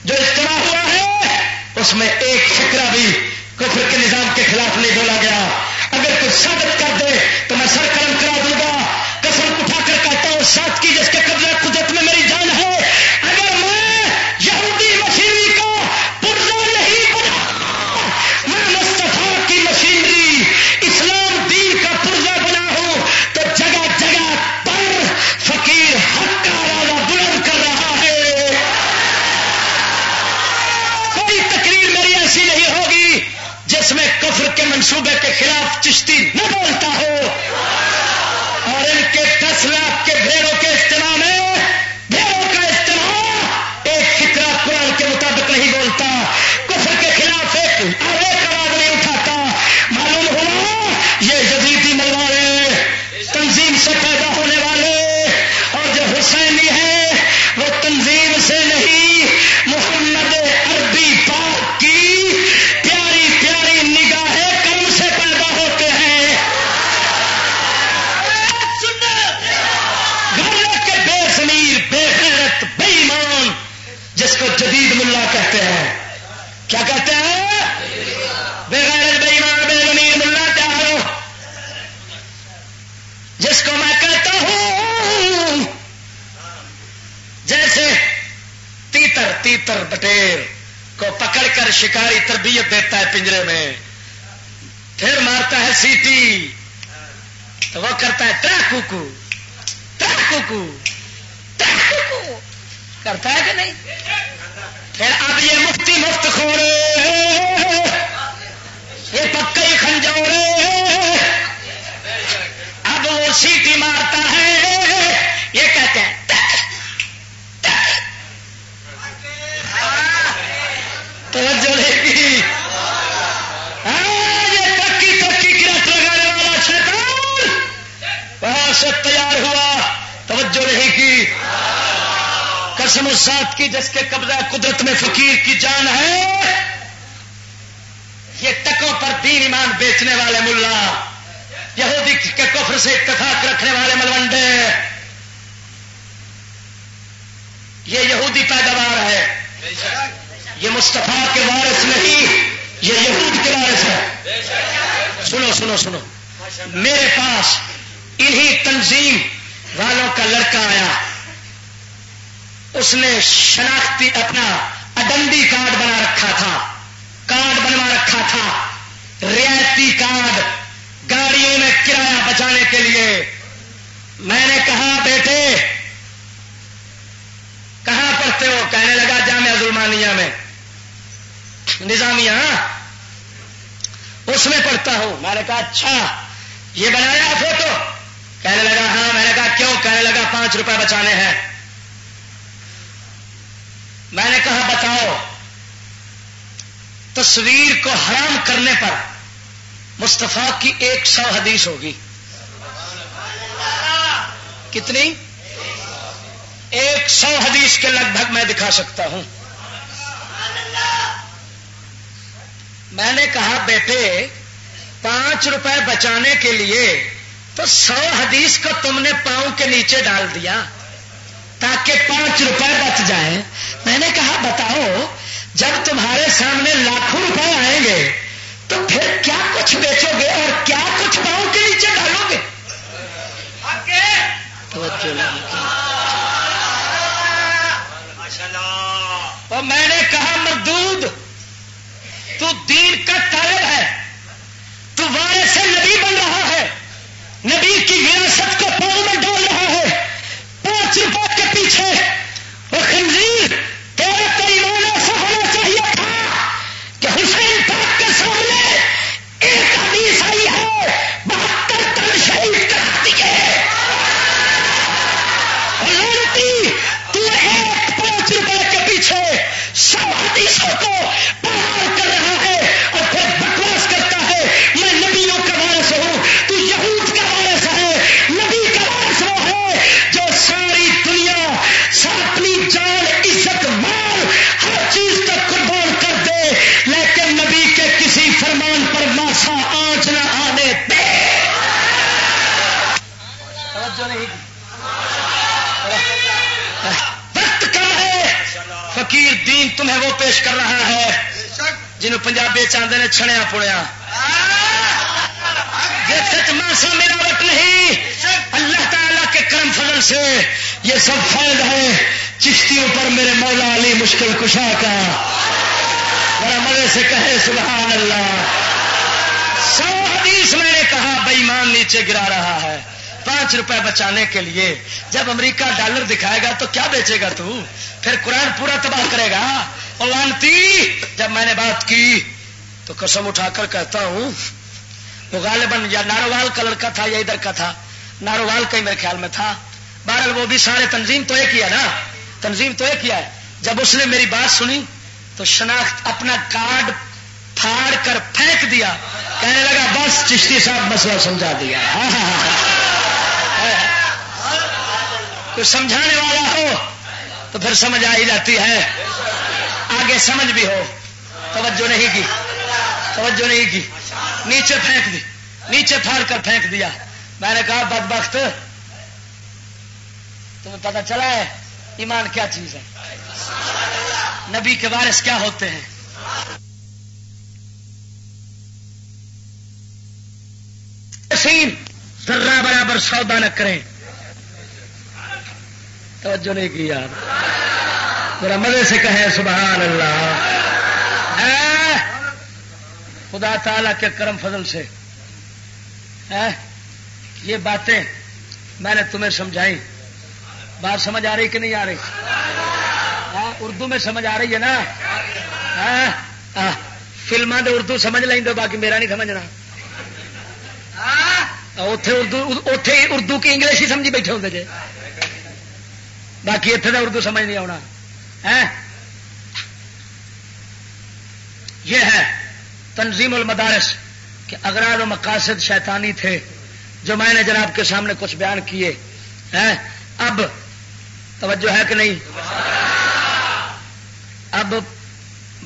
جو اجتماع ہوا ہے، اس میں ایک فکرہ بھی کفر کے نظام کے خلاف نہیں بولا گیا۔ اگر کچھ ثابت کر دے تو میں سر قلم کرا دوں گا۔ کسم اٹھا کر کہتا ہوں، ساتھ کی جس کے قبضہ قدرت میں میری جان ہے میں کفر کے منصوبے کے خلاف چشتی نہ بولتا ہو۔ اور ان کے دس لاکھ کے بھیڑوں کے اجتماع میں، بھیڑوں کا اجتماع ایک فکرہ قرآن کے مطابق نہیں بولتا۔ کفر کے خلاف ایک تیتر بٹیر کو پکڑ کر شکاری تربیت دیتا ہے پنجرے میں۔ پھر مارتا ہے سیٹی۔ تو وہ کرتا ہے ٹرا کوکو۔ ٹرا کوکو۔ ٹرا کوکو۔ کرتا ہے کہ نہیں؟ پھر اب یہ مفتی مفت کھوڑے یہ پکا ہی کھنجوڑے اب وہ سیٹی مارتا ہے۔ یہ کہتے ہیں توجہ لے گی ہاں، یہ پکی لگانے والا شیطان وہاں سے تیار ہوا۔ توجہ رہے گی قسم سات کی جس کے قبضہ قدرت میں فقیر کی جان ہے۔ یہ ٹکوں پر دین ایمان بیچنے والے ملا۔ یہودی کے کفر سے اتفاق رکھنے والے ملوڈے یہ یہودی پیداوار ہے۔ یہ مستفا کے وارث نہیں، یہ یہود کے وارث ہے سنو سنو سنو۔ میرے پاس انہی تنظیم والوں کا لڑکا آیا۔ اس نے شناختی اپنا اڈنڈی کارڈ بنا رکھا تھا، کارڈ بنوا رکھا تھا۔ رعایتی کارڈ گاڑیوں میں کرایہ بچانے کے لیے۔ میں نے کہا بیٹے کہاں پڑھتے ہو کہنے لگا جامعہ ظلمانیہ میں نظامیہ اس میں پڑھتا ہوں۔ میں نے کہا اچھا یہ بنایا فوٹو کہنے لگا ہاں۔ میں نے کہا، کیوں؟ کہنے لگا، پانچ روپے بچانے ہیں۔ میں نے کہا، بتاؤ، تصویر کو حرام کرنے پر مستفا کی ایک سو حدیث ہوگی۔ کتنی؟ ایک سو حدیث کے لگ بھگ میں دکھا سکتا ہوں۔ میں نے کہا بیٹے پانچ روپے بچانے کے لیے تو سو حدیث کو تم نے پاؤں کے نیچے ڈال دیا تاکہ پانچ روپے بچ جائیں۔ میں نے کہا بتاؤ جب تمہارے سامنے لاکھوں روپے آئیں گے تو پھر کیا کچھ بیچو گے اور کیا کچھ پاؤں کے نیچے ڈالو گے میں نے کہا مردود تو دین کا طالب ہے۔ تو وارث سے نبی بن رہا ہے۔ نبی کی وراثت کو پاؤں میں ڈول رہا ہے۔ پانچ روپے کے پیچھے۔ وہ خنزیر دین تمہیں وہ پیش کر رہا ہے جنہوں پنجابی چاہتے نے چھڑیا پڑیا ماسا ملاوٹ نہیں۔ اللہ تعالیٰ کے کرم فضل سے یہ سب فائد ہے۔ چشتیوں پر میرے مولا علی مشکل کشا کا۔ بڑا مزے سے کہے، سبحان اللہ۔ سو حدیث میں نے کہا بےمان نیچے گرا رہا ہے۔ پانچ روپے بچانے کے لیے جب امریکہ ڈالر دکھائے گا تو کیا بیچے گا تو؟ پھر قرآن پورا تباہ کرے گا۔ اور لانتی، جب میں نے بات کی تو قسم اٹھا کر کہتا ہوں، وہ غالباً یا ناروال کا لڑکا تھا یا ادھر کا تھا، ناروال کا ہی میرے خیال میں تھا۔ بہرحال وہ بھی سارے تنظیم تو ایک ہی ہے نا؟ تنظیم تو ایک ہی ہے۔ جب اس نے میری بات سنی تو شناخت اپنا کارڈ پھاڑ کر پھینک دیا۔ کہنے لگا، بس چشتی صاحب مسئلہ سمجھا دیا۔ ہاں ہاں ہاں کوئی سمجھانے والا ہو تو پھر سمجھ آ ہی جاتی ہے۔ آگے سمجھ بھی ہو۔ توجہ نہیں کی۔ توجہ نہیں کی۔ نیچے پھینک دی۔ نیچے پھاڑ کر پھینک دیا۔ میں نے کہا بد بخت تمہیں پتا چلا ہے، ایمان کیا چیز ہے؟ نبی کے وارث کیا ہوتے ہیں؟ ذرہ برابر سودا نہ کریں۔ توجہ نہیں کی یار۔ میرا مزے سے کہے سبحان اللہ خدا تعالی کے کرم فضل سے۔ یہ باتیں میں نے تمہیں سمجھائی۔ بات سمجھ آ رہی کہ نہیں آ رہی؟ ہاں، اردو میں سمجھ آ رہی ہے نا؟ ہاں، فلما تو اردو سمجھ لیں دو باقی میرا نہیں سمجھنا۔ اتے اردو اتے اردو کی انگلش ہی سمجھی بیٹھے ہوتے جی باقی اتنے کا اردو سمجھ نہیں آنا یہ ہے تنظیم المدارس کہ اگراد و مقاصد شیطانی تھے جو میں نے جناب کے سامنے کچھ بیان کیے۔ اب توجہ ہے کہ نہیں؟ اب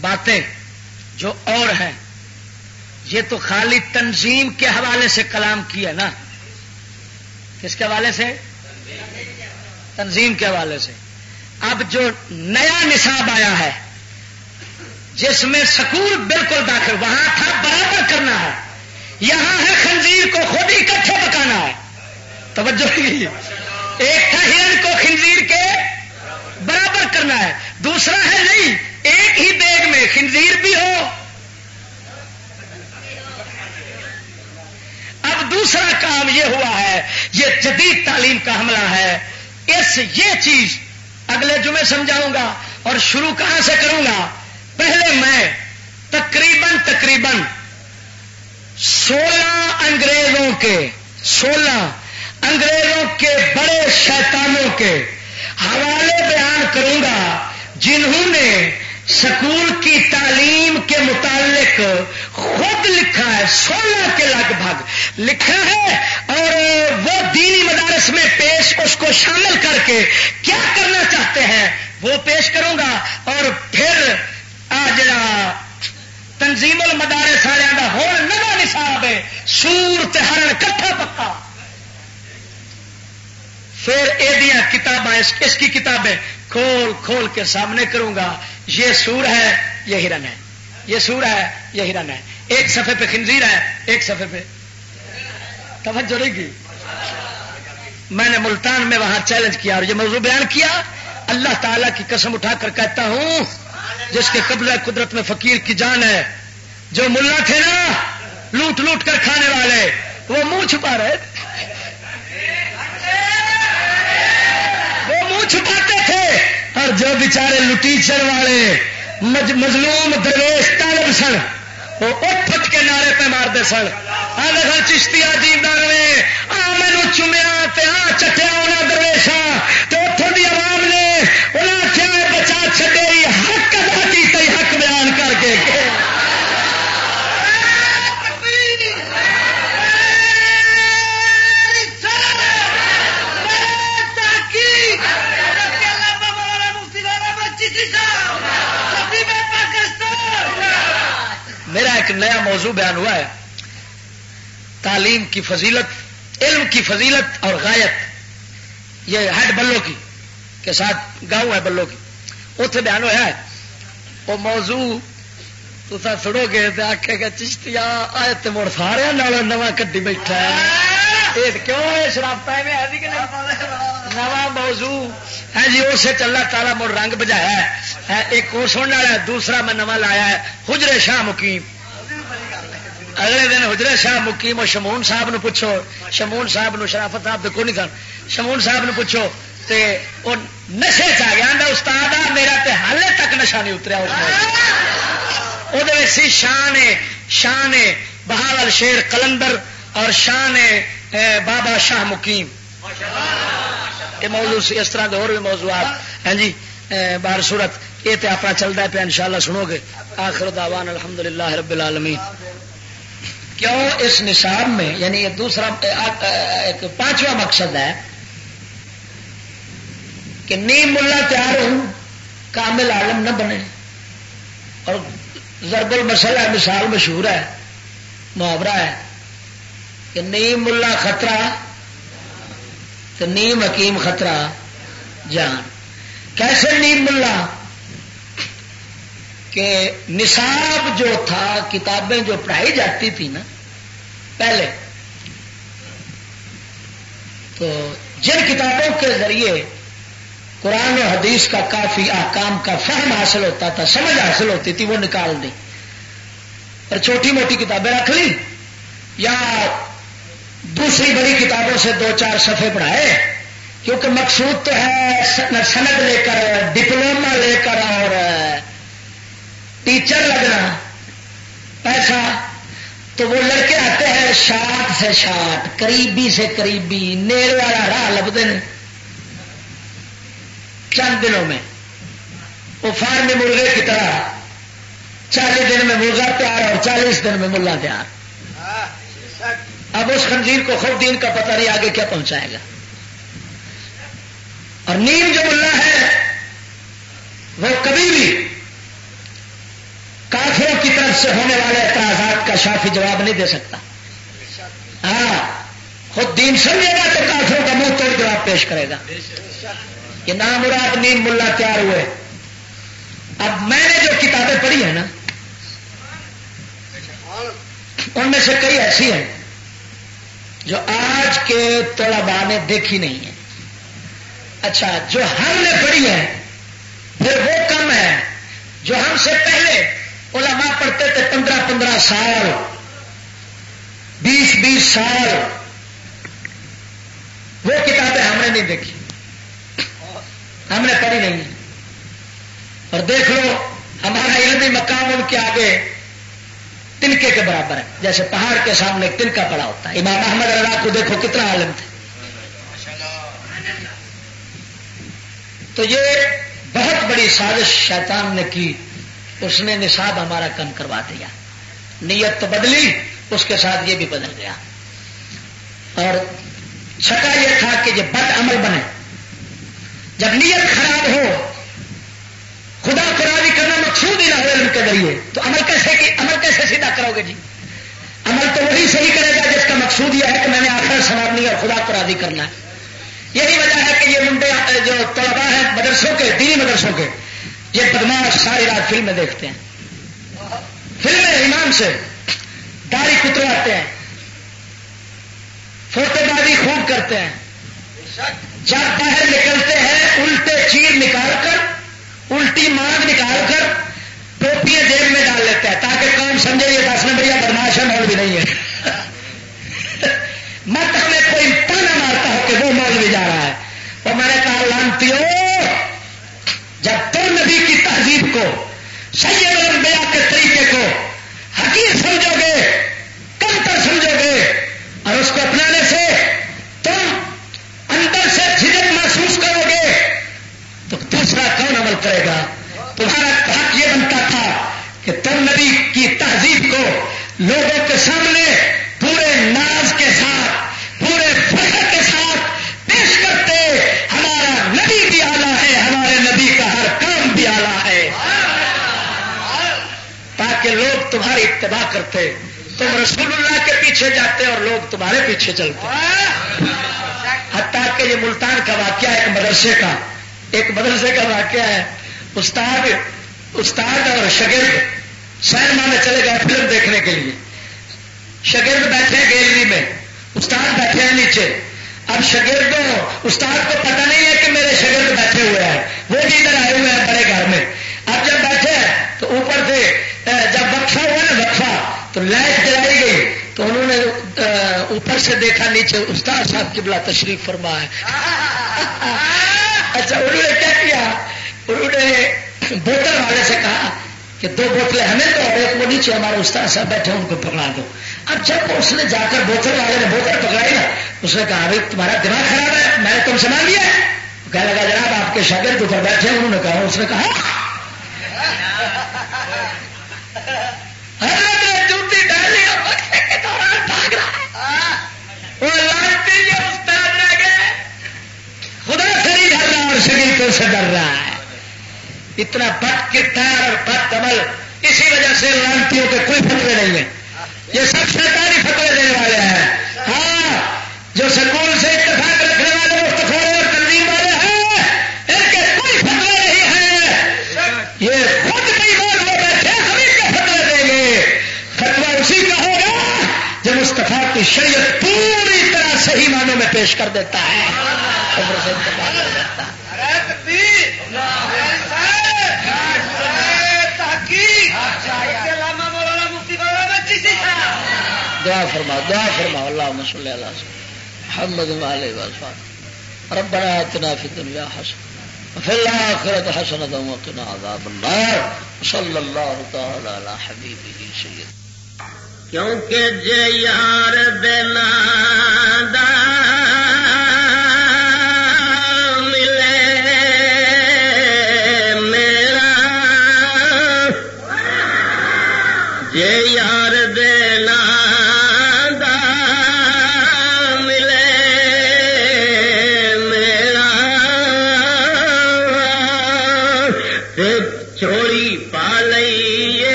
باتیں جو اور ہیں، یہ تو خالی تنظیم کے حوالے سے کلام کیا نا۔ کس کے حوالے سے؟ تنظیم کے حوالے سے۔ اب جو نیا نصاب آیا ہے، جس میں سکول بالکل داخل، وہاں تھا برابر کرنا ہے۔ یہاں ہے خنزیر کو خود ہی اکٹھے پکانا ہے۔ توجہ ایک تھا ہرن کو خنزیر کے برابر کرنا ہے، دوسرا ہے نہیں، ایک ہی بیگ میں خنزیر بھی ہو۔ اب دوسرا کام یہ ہوا ہے، یہ جدید تعلیم کا حملہ ہے۔ اس یہ چیز اگلے جمعے سمجھاؤں گا اور شروع کہاں سے کروں گا؟ پہلے میں تقریباً تقریباً سولہ انگریزوں کے، سولہ انگریزوں کے بڑے شیطانوں کے حوالے بیان کروں گا جنہوں نے سکول کی تعلیم کے متعلق خود لکھا ہے، سولہ کے لگ بھگ لکھا ہے، اور وہ دینی مدارس میں پیش اس کو شامل کر کے کیا کرنا چاہتے ہیں، وہ پیش کروں گا۔ اور پھر جا تنظیم المدارس والوں کا ہو نوا نصاب ہے سور تہرن کٹھا پکا۔ پھر یہ کتابیں اس کی کتابیں کھول کھول کے سامنے کروں گا۔ یہ سور ہے، یہ ہرن ہے۔ یہ سور ہے، یہ ہرن ہے۔ ایک صفحے پہ خنزیر ہے، ایک صفحے پہ۔ توجہ رہے گی میں نے ملتان میں وہاں چیلنج کیا اور یہ موضوع بیان کیا۔ اللہ تعالی کی قسم اٹھا کر کہتا ہوں، جس کے قبضہ قدرت میں فقیر کی جان ہے۔ جو ملا تھے نا، لوٹ لوٹ کر کھانے والے، وہ منہ چھپا رہے۔ وہ منہ چھپاتے تھے اور جو بچارے لٹیچر والے مظلوم درویش طالب سن، وہ اٹھ پٹ کے نعرے پہ مارتے سن۔ آدھا چشتی جیتا رہے آ مینو چومیا آ چٹیا ہونا درویشا تو اتوں کی آواز میرا ایک نیا موضوع بیان ہوا ہے۔ تعلیم کی فضیلت، علم کی فضیلت اور غایت۔ یہ ہیڈ بلو کی، کے ساتھ گاؤں ہے بلو کی۔ اتنے بیان ہوا ہے۔ وہ موضوع تو سڑو گے تو آخے گا چشتیا آئے تو مڑ سارے نواں کڈی بیٹھا ہے۔ کیوں شرابتا ہے؟ نواں موضوع۔ ہے جی اسے اللہ تعالیٰ مڑ رنگ بجایا ہے۔ ایک وہ سننے والا دوسرا میں نواں لایا ہے حجرے شاہ مقیم۔ اگلے دن حجرے شاہ مقیم اور شمون صاحب نو پوچھو شمون صاحب نو شرافت صاحب کو نہیں سن۔ شمون صاحب نو پوچھو، تے وہ نشے چ گیا استاد میرا تے حالے تک نشا نہیں اتریا اس وہ شان شان بہاول شیر کلندر اور شان بابا شاہ مقیم۔ یہ موضوع اس طرح کے اور بھی موضوعات۔ ہاں جی بار صورت۔ یہ تو اپنا چلتا ہے پہ انشاءاللہ سنو گے. آخر دعوان الحمد للہ رب العالمین. کیوں اس نصاب میں یعنی یہ دوسرا ایک پانچواں مقصد ہے کہ نیم ملا تیار ہوں، کامل عالم نہ بنے. اور ضرب المسل مثال مشہور ہے، محاورہ ہے کہ نیم ملا خطرہ تو نیم حکیم خطرہ جان. کیسے نیم ملا؟ کہ نصاب جو تھا، کتابیں جو پڑھائی جاتی تھی نا، پہلے۔ تو جن کتابوں کے ذریعے قرآن و حدیث کا کافی احکام کا فہم حاصل ہوتا تھا، سمجھ حاصل ہوتی تھی، وہ نکال دی اور چھوٹی موٹی کتابیں رکھ لی یا دوسری بڑی کتابوں سے دو چار صفحے پڑھائے۔ کیونکہ مقصود تو ہے سند لے کر ڈپلوما لے کر اور ٹیچر لگنا، پیسہ، تو وہ لڑکے آتے ہیں شاٹ سے شاٹ، قریبی سے قریبی نیڑ والا راہ لبتے ہیں۔ چند دنوں میں۔ وہ فارم مرغے کی طرح۔ چالیس دن میں مرغا تیار اور چالیس دن میں ملا تیار۔ اب اس خنزیر کو خود دین کا پتہ نہیں آگے کیا پہنچائے گا۔ اور نیم جو ملا ہے، وہ کبھی بھی کافروں کی طرف سے ہونے والے اعتراضات کا شافی جواب نہیں دے سکتا۔ ہاں خود دین سمجھے گا تو کافروں کا منہ توڑ جواب پیش کرے گا۔ یہ نام مراد نیم ملا تیار ہوئے۔ اب میں نے جو کتابیں پڑھی ہیں نا، ان میں سے کئی ایسی ہیں جو آج کے طلبا نے دیکھی نہیں ہے اچھا جو ہم نے پڑھی ہے پھر وہ کم ہے جو ہم سے پہلے علماء پڑھتے تھے پندرہ پندرہ سال، بیس بیس سال۔ وہ کتابیں ہم نے نہیں دیکھی۔ ہم نے پڑھی نہیں۔ اور دیکھ لو، ہمارا علمی مقام ان کے آگے تنکے کے برابر ہے۔ جیسے پہاڑ کے سامنے تنکا پڑا ہوتا ہے۔ امام احمد اللہ کو دیکھو کتنا عالم تھے۔ تو یہ بہت بڑی سازش شیطان نے کی۔ اس نے نصاب ہمارا کم کروا دیا۔ نیت تو بدلی، اس کے ساتھ یہ بھی بدل گیا۔ اور چھٹا یہ تھا کہ یہ بد عمل بنے، جب نیت خراب ہو، خدا کو راضی کرنا مقصود ہی نہ ہو علم کے ذریعے، تو عمل کیسے کی عمل کیسے سیدھا کرو گے جی؟ عمل تو وہی صحیح کرے گا جس کا مقصود یہ ہے کہ میں نے آخر سنبھالنی اور خدا کو راضی کرنا ہے۔ یہی وجہ ہے کہ یہ منڈے، جو طلبا ہیں مدرسوں کے، دینی مدرسوں کے یہ بدماش ساری رات فلمیں دیکھتے ہیں۔ فلمیں ایمان سے داڑھی کترواتے ہیں۔ فوٹو بازی خوب کرتے ہیں۔ جب باہر نکلتے ہیں، الٹے چیر نکال کر، الٹی مانگ نکال کر ٹوپیاں جیب میں ڈال لیتے ہیں تاکہ کام سمجھے یہ دس نمبر یا بدماش ہے مول بھی نہیں ہے۔ مت ہمیں کوئی تانا مارتا ہو کہ وہ مول بھی جا رہا ہے۔ اور میں نے کہا لانتی ہو۔ تہذیب کو، سید الانبیاء کے طریقے کو حقیق سمجھو گے کم تر سمجھو گے، اور اس کو اپنانے سے تم اندر سے جھجک محسوس کرو گے، تو دوسرا کون عمل کرے گا؟ تمہارا حق یہ بنتا تھا کہ تم نبی کی تہذیب کو لوگوں کے سامنے پورے ناز کے ساتھ، پورے فخر کے ساتھ پیش کرتے، ہمارا نبی بھی آلہ ہے، ہمارے نبی کا ہر کام۔ بھی آلہ ہے۔ تاکہ لوگ تمہاری اتباع کرتے۔ تم رسول اللہ کے پیچھے جاتے اور لوگ تمہارے پیچھے چلتے۔ حتیٰ کہ یہ ملتان کا واقعہ ایک مدرسے کا۔ ایک مدرسے کا واقعہ ہے۔ استاد استاد اور شگرد سینما میں چلے گئے فلم دیکھنے کے لیے۔ شگرد بیٹھے گیلری میں، استاد بیٹھے ہیں نیچے۔ اب شگردوں استاد کو پتہ نہیں ہے کہ میرے شگرد بیٹھے ہوئے ہیں۔ وہ بھی ادھر آئے ہوئے ہیں بڑے گھر میں۔ اب جب بیٹھے ہیں تو اوپر سے جب وقفہ ہوا نا وقفہ، تو لائٹ جلائی گئی۔ تو انہوں نے اوپر سے دیکھا نیچے، استاد صاحب کی بلا تشریف فرما ہے اچھا انہوں نے کیا کیا؟ انہوں نے بوتل والے سے کہا کہ دو بوتلیں ہمیں تو ایک وہ نیچے، ہمارے استاد صاحب بیٹھے ان کو پکڑا دو۔ اب جب اس نے جا کر بوتل والے نے بوتل پکڑائی نا، اس نے کہا تمہارا دماغ خراب ہے، میں نے تم سے مان لیا کہنے لگا، جناب، آپ کے شاگرد اوپر بیٹھے انہوں نے کہا، اس نے کہا ہاں! جوتی ڈالی وہ لانتی استاد رہ گئے۔ خدا سے نہیں ڈر رہا اور شریفوں سے ڈر رہا ہے۔ اتنا بد کردار اور بد عمل، اسی وجہ سے لانتیوں کے کوئی فتوے نہیں ہیں۔ یہ سب سرکاری فتوے دینے والے ہیں۔ ہاں جو سکول سے اتفاق رکھنے والے مستفر اور تنظیم والے ہیں، ان کے کوئی فتوے نہیں ہیں۔ یہ خود کئی بار وہ بیٹھے ہم ان کے فتوے دیں گے۔ فتوا اسی کا ہوگا جو مستفا کی شریعت پوری طرح صحیح معنوں میں پیش کر دیتا ہے عمر سے کر دیتا ہے۔ دعا فرما دعا فرما اللہ مسل محمد والے ربنا آتنا في الدنيا حسنة وفي الآخرة حسنة وقنا عذاب النار۔ صلی اللہ تعالی علی حبیبہ سید۔ کیونکہ جے یار یہ یار دینا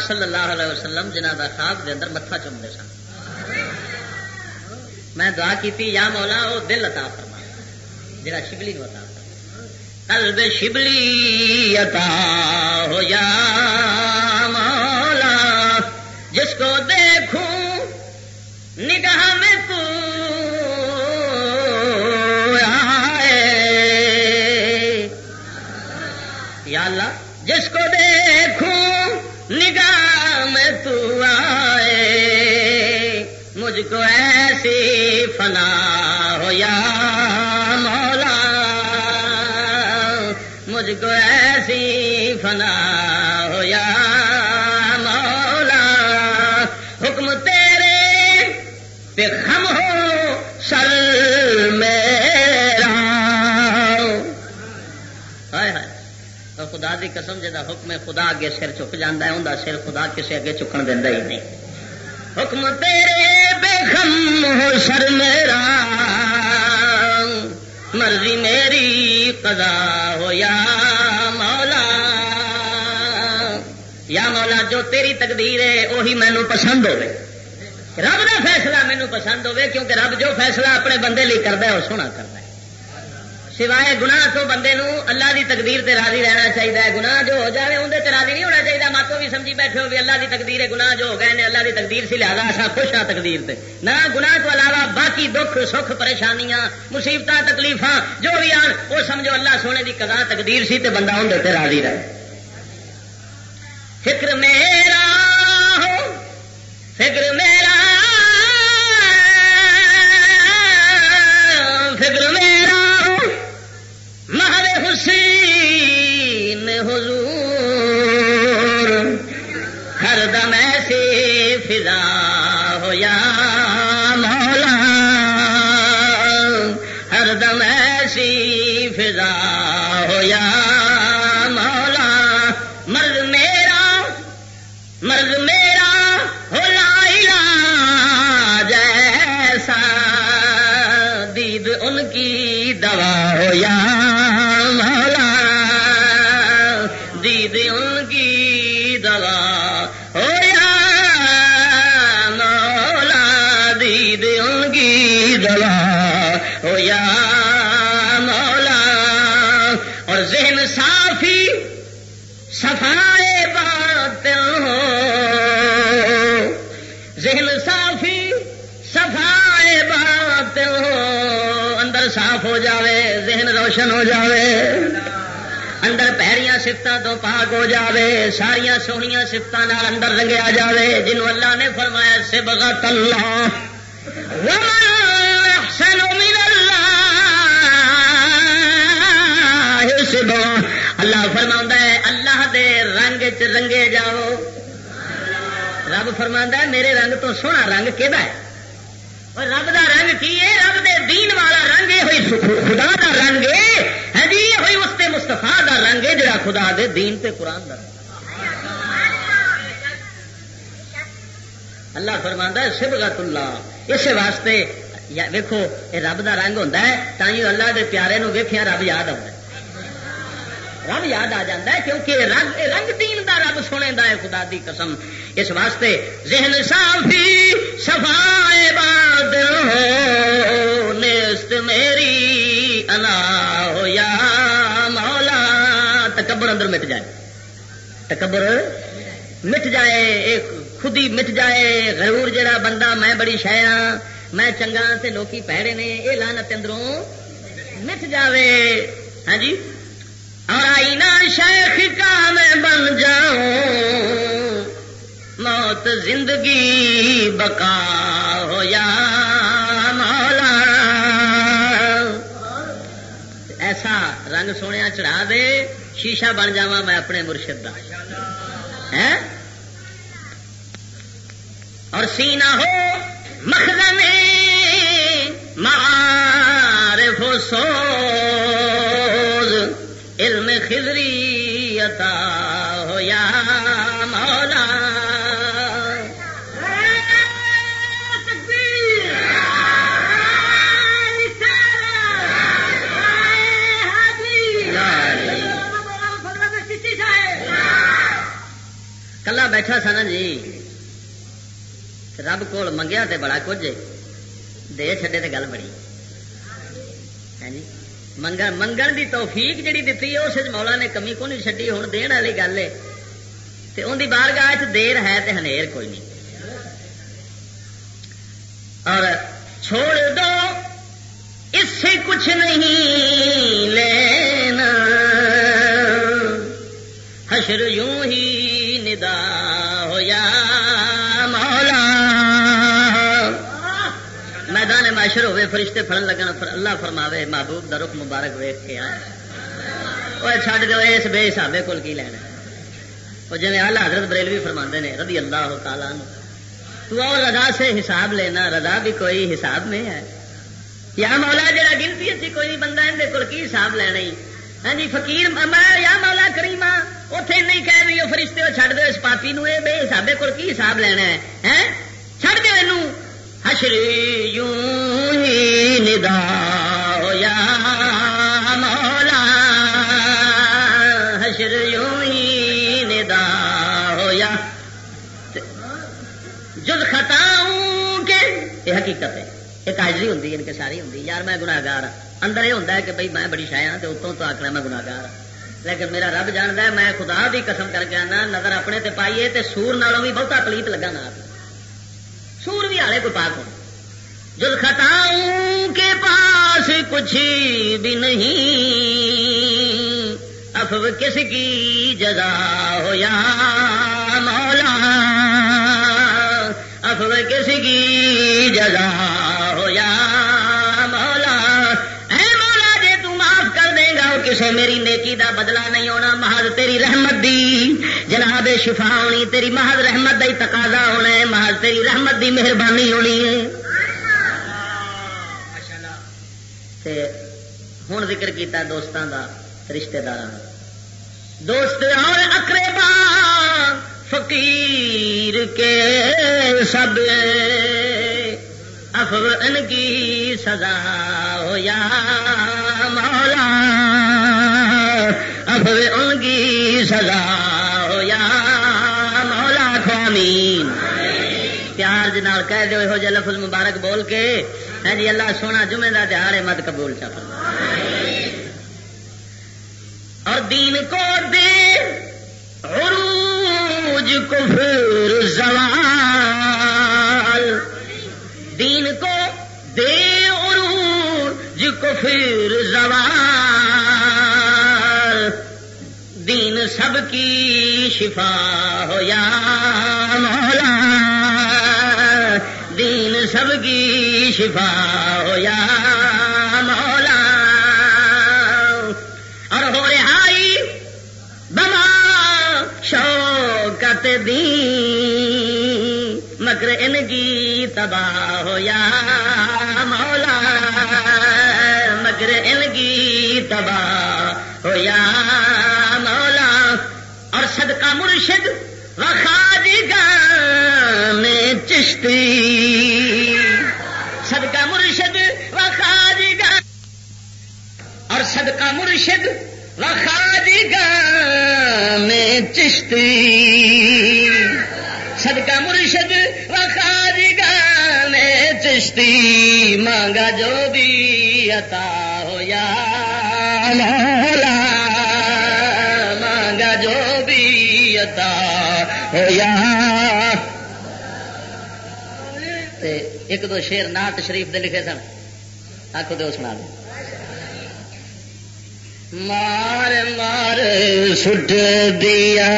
پاک صلی اللہ علیہ وسلم جنہ کا خواب دے اندر متھا چومتے سن۔ میں دعا کی یا مولا وہ دل عطا فرما۔ جڑا شبلی کو عطا فرما۔ قلب شبلی عطا ہو یا مولا، جس کو دے دی قسم جدا حکم خدا اگے سر چک جانا ہے انہیں سر خدا کسے اگے چکن دینا ہی نہیں۔ حکم تیرے بے خم ہو سر میرا، مرضی میری قضا ہو یا مولا۔ یا مولا، جو تیری تقدیر ہے وہی مینو پسند ہوے رب کا فیصلہ مینو پسند ہوے کیونکہ رب جو فیصلہ اپنے بندے لی کرتا ہے وہ سونا کرتا ہے سوائے گناہ تو بندے نو اللہ دی تقدیر تے راضی رہنا چاہیے گناہ جو ہو جائے اندر تے راضی نہیں ہونا چاہیے ماتو بھی سمجھی بیٹھے ہو بھی اللہ دی تقدیر ہے۔ گناہ جو ہو گئے نے اللہ دی تقدیر سے لہذا اصا خوش ہاں تقدیر تے۔ نہ گناہ تو علاوہ باقی دکھ، سکھ، پریشانیاں مصیبت تکلیف جو بھی آن، وہ سمجھو اللہ سونے دی قضا تقدیر سی تے بندہ اندر تے راضی رہے۔ فکر میرا ہو، فکر میرا فکر میرا حضور ہر دم ایسی فضا ذہن صافی صفائے باطل ذہن صافی صفائے باطل اندر صاف ہو جاوے، ذہن روشن ہو جاوے۔ اندر پہریاں سفتوں تو پاک ہو جاوے ساریا سوہنیا سفتوں اندر رنگیا جاوے، جنہوں اللہ نے فرمایا، سبغت اللہ۔ ومن اللہ سبغا اللہ فرما ہے، اللہ دے رنگ چ رنگے جاؤ۔ رب فرما ہے، میرے رنگ تو سونا رنگ کہ رب دا رنگ کی ہے؟ رب دے دین والا رنگ یہ ہوئی خدا دا رنگ ہے۔ جی یہ ہوئی اس مستفا دا رنگ ہے، جڑا خدا دے دین تے قرآن دا رنگ اللہ فرماندہ ہے سبغت اللہ اس واسطے ویکو یہ رب دا رنگ ہوتا ہے تھی اللہ دے پیارے نو ویخیا رب یاد آتا ہے۔ رب یاد آ جاتا ہے کیونکہ رنگ رنگ دین دا رب سنے دا ہے، خدا دی قسم۔ اس واسطے ذہن صافی صفائے باد ہو نیست میری انا ہو یا مولا۔ تکبر اندر مٹ جائے۔ تکبر مٹ جائے، ایک خودی مٹ جائے۔ غرور جڑا بندہ، میں بڑی شہ ہاں میں چنگا تے لوکی پیڑے نے یہ لانت اندروں مٹ جاوے۔ ہاں جی؟ اور آئینہ شیخ کا میں بن جاؤں، موت زندگی بقا ہو یا مولا۔ ایسا رنگ سونے چڑھا دے، شیشہ بن جا میں اپنے مرشد کا ہے اور سینہ ہو مخزن معارف و سوز علم خضری عطا ہو یا مولا۔ کلا بیٹھا سا نا جی۔ رب کول منگیا تے بڑا کچھ دے چھڈے تے گل بڑی۔ ہاں جی۔ منگن منگن دی توفیق جڑی دیتی ہے اس مولا نے کمی کو نہیں چڈی ہوں دن والی گل ہے ان کی بارگاہ دیر ہے تو ہنیر کوئی نہیں اور چھوڑ دو اس سے کچھ نہیں لینا حشر یوں ہی ندا میدان معاشر ہوئے، فرشتے فرن لگن اللہ فرماوے، محبوب درخ مبارک ویخ کے آئے وہ چڈ دو اس بے حسابے کول کی لینا وہ جی آلہ حضرت بریلوی فرما نے، رضی اللہ تعالیٰ نو تو اور رضا سے حساب لینا، رضا بھی کوئی حساب میں ہے. یا مولا جا گنتی اچھی کوئی بندہ اندر کول کی حساب لینا ہی؟ ہاں جی فکیر یا مولا کریما ہاں، اتے نہیں کہہ رہی فرشتے چڑھ دو اس پاپی نو، اے بے حسابے کول کی حساب لینا ہے؟ ہاں؟ چڑھ دو حشر یوں ہی ندا یا مولا، حشر یوں ہی ندا ہو یا۔ جد خطاؤں کے، یہ حقیقت ہے۔ ایک حاضری ہوں ان کے ساری ہوں یار میں گناگار ہاں۔ اندر یہ ہوتا ہے کہ بھائی میں بڑی شایا ہاں، تو اتوں تو آخنا میں گناگار ہاں۔ لیکن میرا رب جانتا ہے، میں خدا بھی قسم کر کے آنا، نظر اپنے تے پائیے تے سور نالوں بھی بہت پلیت لگا نا سور بھی کوئی پاک ہو جل خطاؤں کے پاس کچھ بھی نہیں۔ افو کس کی جزا ہو یا مولا؟ افو کس کی جزا ہو یا مولا اے مولا جے تو معاف کر دے گا کسے میری نیکی دا بدلہ نہیں ہونا محض تیری رحمت دی۔ جناب شفا ہونی، تیری محض رحمت دا ہی تقاضا ہونا ہے محض تیری رحمت دی مہربانی ہونی ہے۔ ہوں ذکر کیتا دوستان دا رشتے دار دوست اور اقربا، فقیر کے سب۔ افو کی سزا ہو یا مولا۔ افو ان کی سزا ہو یا مولا خوامین پیار جنال کہہ دو ہو جا لفظ مبارک بول کے۔ ہے جی اللہ سونا جمعے کا تہار مت قبول چا اور دین کو دے عروج، کفر، زوال۔ دین کو دے عروج، کفر، زوال۔ سب کی شفا ہو یا مولا، دین سب کی شفا ہو یا مولا۔ اور ہو رہائی، بما شوکت دی مکر ان کی تباہ ہو یا مولا۔ مکر ان کی تباہ ہو یا مولا صدقہ مرشد وخاج میں چشتی۔ صدقہ مرشد وخاج گا اور صدقہ مرشد وخاج میں چشتی۔ صدقہ مرشد وخاج میں چشتی۔ مانگا جو بھی عطا ہو یا مولا عطا ہو یا ایک دو شیر نات شریف دے لکھے سن۔ آخو دو سنا دو مار مار سٹ دیا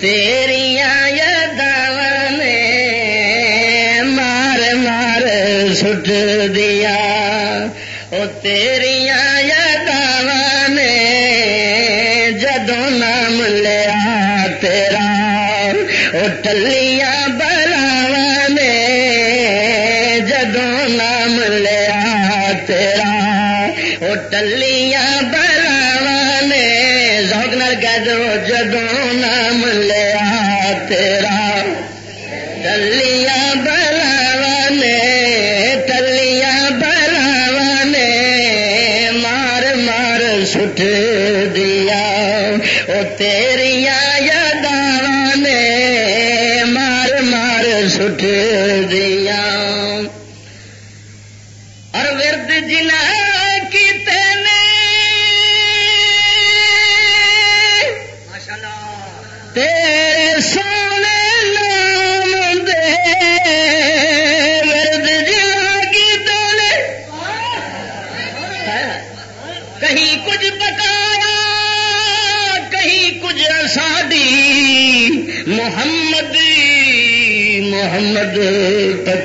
تیریا یاداں نے مار مار سٹ دیا وہ تیریا تیرا وہ ٹلیاں بلاوا نے جدو نام لیا تیرا۔ وہ ٹلیاں بلاوا نے زوگ نال کہہ دو جدو نام لیا تیرا۔ ٹلیاں بلاوا نے، ٹلیاں بلاوا نے، مار مار سٹ دیا۔ وہ تیریا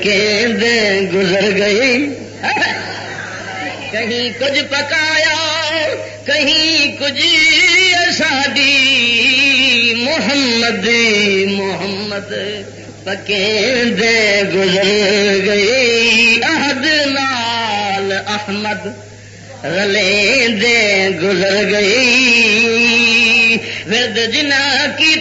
کے گزر گئی. کہیں کچھ پکایا، کہیں کچھ شادی محمد محمد پکے گزر گئی. عہد لال احمد رلے دے گزر گئی. ورد جنا کی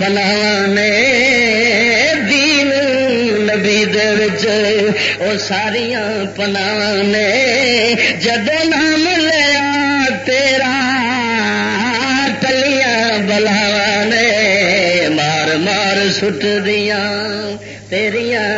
پناہ نے دین نبی درج او ساریاں پناہ نے جد نام لیا تیرا تلیاں بلاوا مار مار سٹ دیاں تیریاں